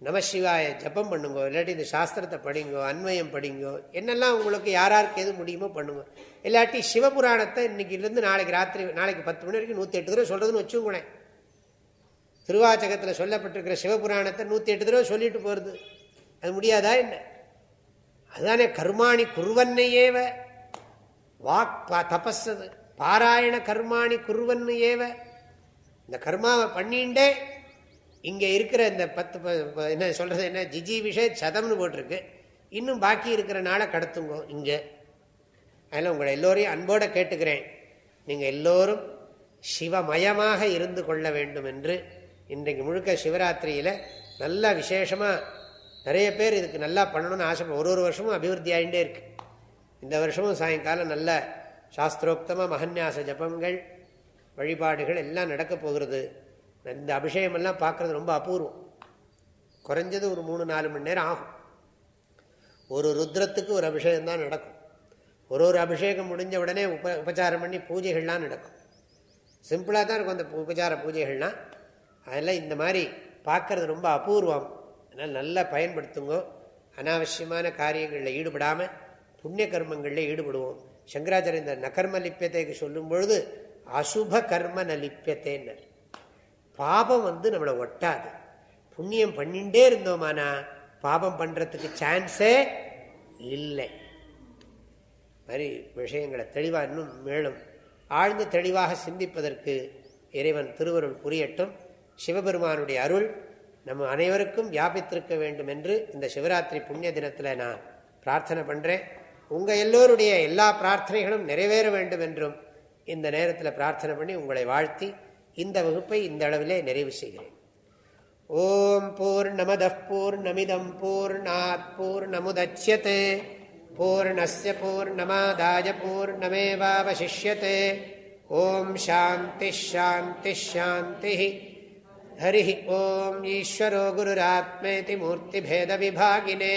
நமசிவாய ஜப்பம் பண்ணுங்கோ இல்லாட்டி இந்த சாஸ்திரத்தை படிங்கோ அன்மயம் படிங்கோ என்னெல்லாம் உங்களுக்கு யாராருக்கு எது முடியுமோ பண்ணுங்க. இல்லாட்டி சிவபுராணத்தை இன்னைக்கிலேருந்து நாளைக்கு ராத்திரி நாளைக்கு பத்து மணி வரைக்கும் நூற்றி எட்டு தடவை சொல்கிறதுன்னு வச்சுக்கோனேன் திருவாச்சகத்தில் சொல்லப்பட்டிருக்கிற சிவபுராணத்தை நூற்றி எட்டு தடவை சொல்லிட்டு போகிறது அது முடியாதா என்ன? அதுதானே கர்மாணி குருவன்னையேவ. வாக் தபஸது பாராயண கர்மாணி குருவன்னு ஏவ. இந்த கர்மாவை பண்ணிண்டே இங்கே இருக்கிற இந்த பத்து என்ன சொல்கிறது என்ன ஜிஜி விஷய சதம்னு போட்டிருக்கு. இன்னும் பாக்கி இருக்கிற நாளை கடத்துங்கோ இங்கே. அதில் உங்களை எல்லோரையும் அன்போடு கேட்டுக்கிறேன். நீங்கள் எல்லோரும் சிவமயமாக இருந்து கொள்ள வேண்டும் என்று இன்றைக்கு முழுக்க சிவராத்திரியில் நல்லா விசேஷமாக நிறைய பேர் இதுக்கு நல்லா பண்ணணும்னு ஆசைப்படும் ஒரு ஒரு வருஷமும் அபிவிருத்தி ஆகிட்டே இருக்குது இந்த வருஷமும் சாயங்காலம் நல்ல சாஸ்திரோக்தமாக மகன்யாச ஜபங்கள் வழிபாடுகள் எல்லாம் நடக்க போகிறது. இந்த அபிஷேகமெல்லாம் பார்க்குறது ரொம்ப அபூர்வம். குறைஞ்சது ஒரு மூணு நாலு மணி நேரம் ஆகும். ஒரு ருத்ரத்துக்கு ஒரு அபிஷேகம் தான் நடக்கும். ஒரு ஒரு அபிஷேகம் முடிஞ்ச உடனே உப உபச்சாரம் பண்ணி பூஜைகள்லாம் நடக்கும். சிம்பிளாக தான் இருக்கும் அந்த உபச்சார பூஜைகள்லாம். அதெல்லாம் இந்த மாதிரி பார்க்கறது ரொம்ப அபூர்வம். அதனால் நல்லா பயன்படுத்துங்க. அனாவசியமான காரியங்களில் ஈடுபடாமல் புண்ணிய கர்மங்களில் ஈடுபடுவோம். சங்கராச்சாரிய இந்த நகர்ம லிப்பியத்தைக்கு சொல்லும் பொழுது அசுப கர்ம ந லிப்பியத்தேன்னு பாபம் வந்து நம்மளை ஒட்டாது. புண்ணியம் பண்ணிகிட்டே இருந்தோமானா பாபம் பண்ணுறதுக்கு சான்ஸே இல்லை. மாதிரி விஷயங்களை தெளிவாக இன்னும் மேலும் ஆழ்ந்து தெளிவாக சிந்திப்பதற்கு இறைவன் திருவருள் புரியட்டும். சிவபெருமானுடைய அருள் நம்ம அனைவருக்கும் வியாபித்திருக்க வேண்டும் என்று இந்த சிவராத்திரி புண்ணிய தினத்தில் நான் பிரார்த்தனை பண்ணுறேன் உங்கள் எல்லோருடைய எல்லா பிரார்த்தனைகளும் நிறைவேற வேண்டும் என்றும் இந்த நேரத்தில் பிரார்த்தனை பண்ணி உங்களை வாழ்த்தி இந்த வகுப்பை இந்த அளவிலே நிறைவு செய்கிறேன். ஓம் பூர்ணமத பூர்ணமிதம் பூர்ணாத் பூர்ணமுதட்சியதே பூர்ணஸ்ய பூர்ணமாதாய பூர்ணமேவாவசிஷ்யते ஓம் சாந்தி ஷாந்தி ஷாந்தி. ஹரி ஓம் ஈஸ்வரோ குருராத்மேதி மூர்த்திபேதவிபாகினே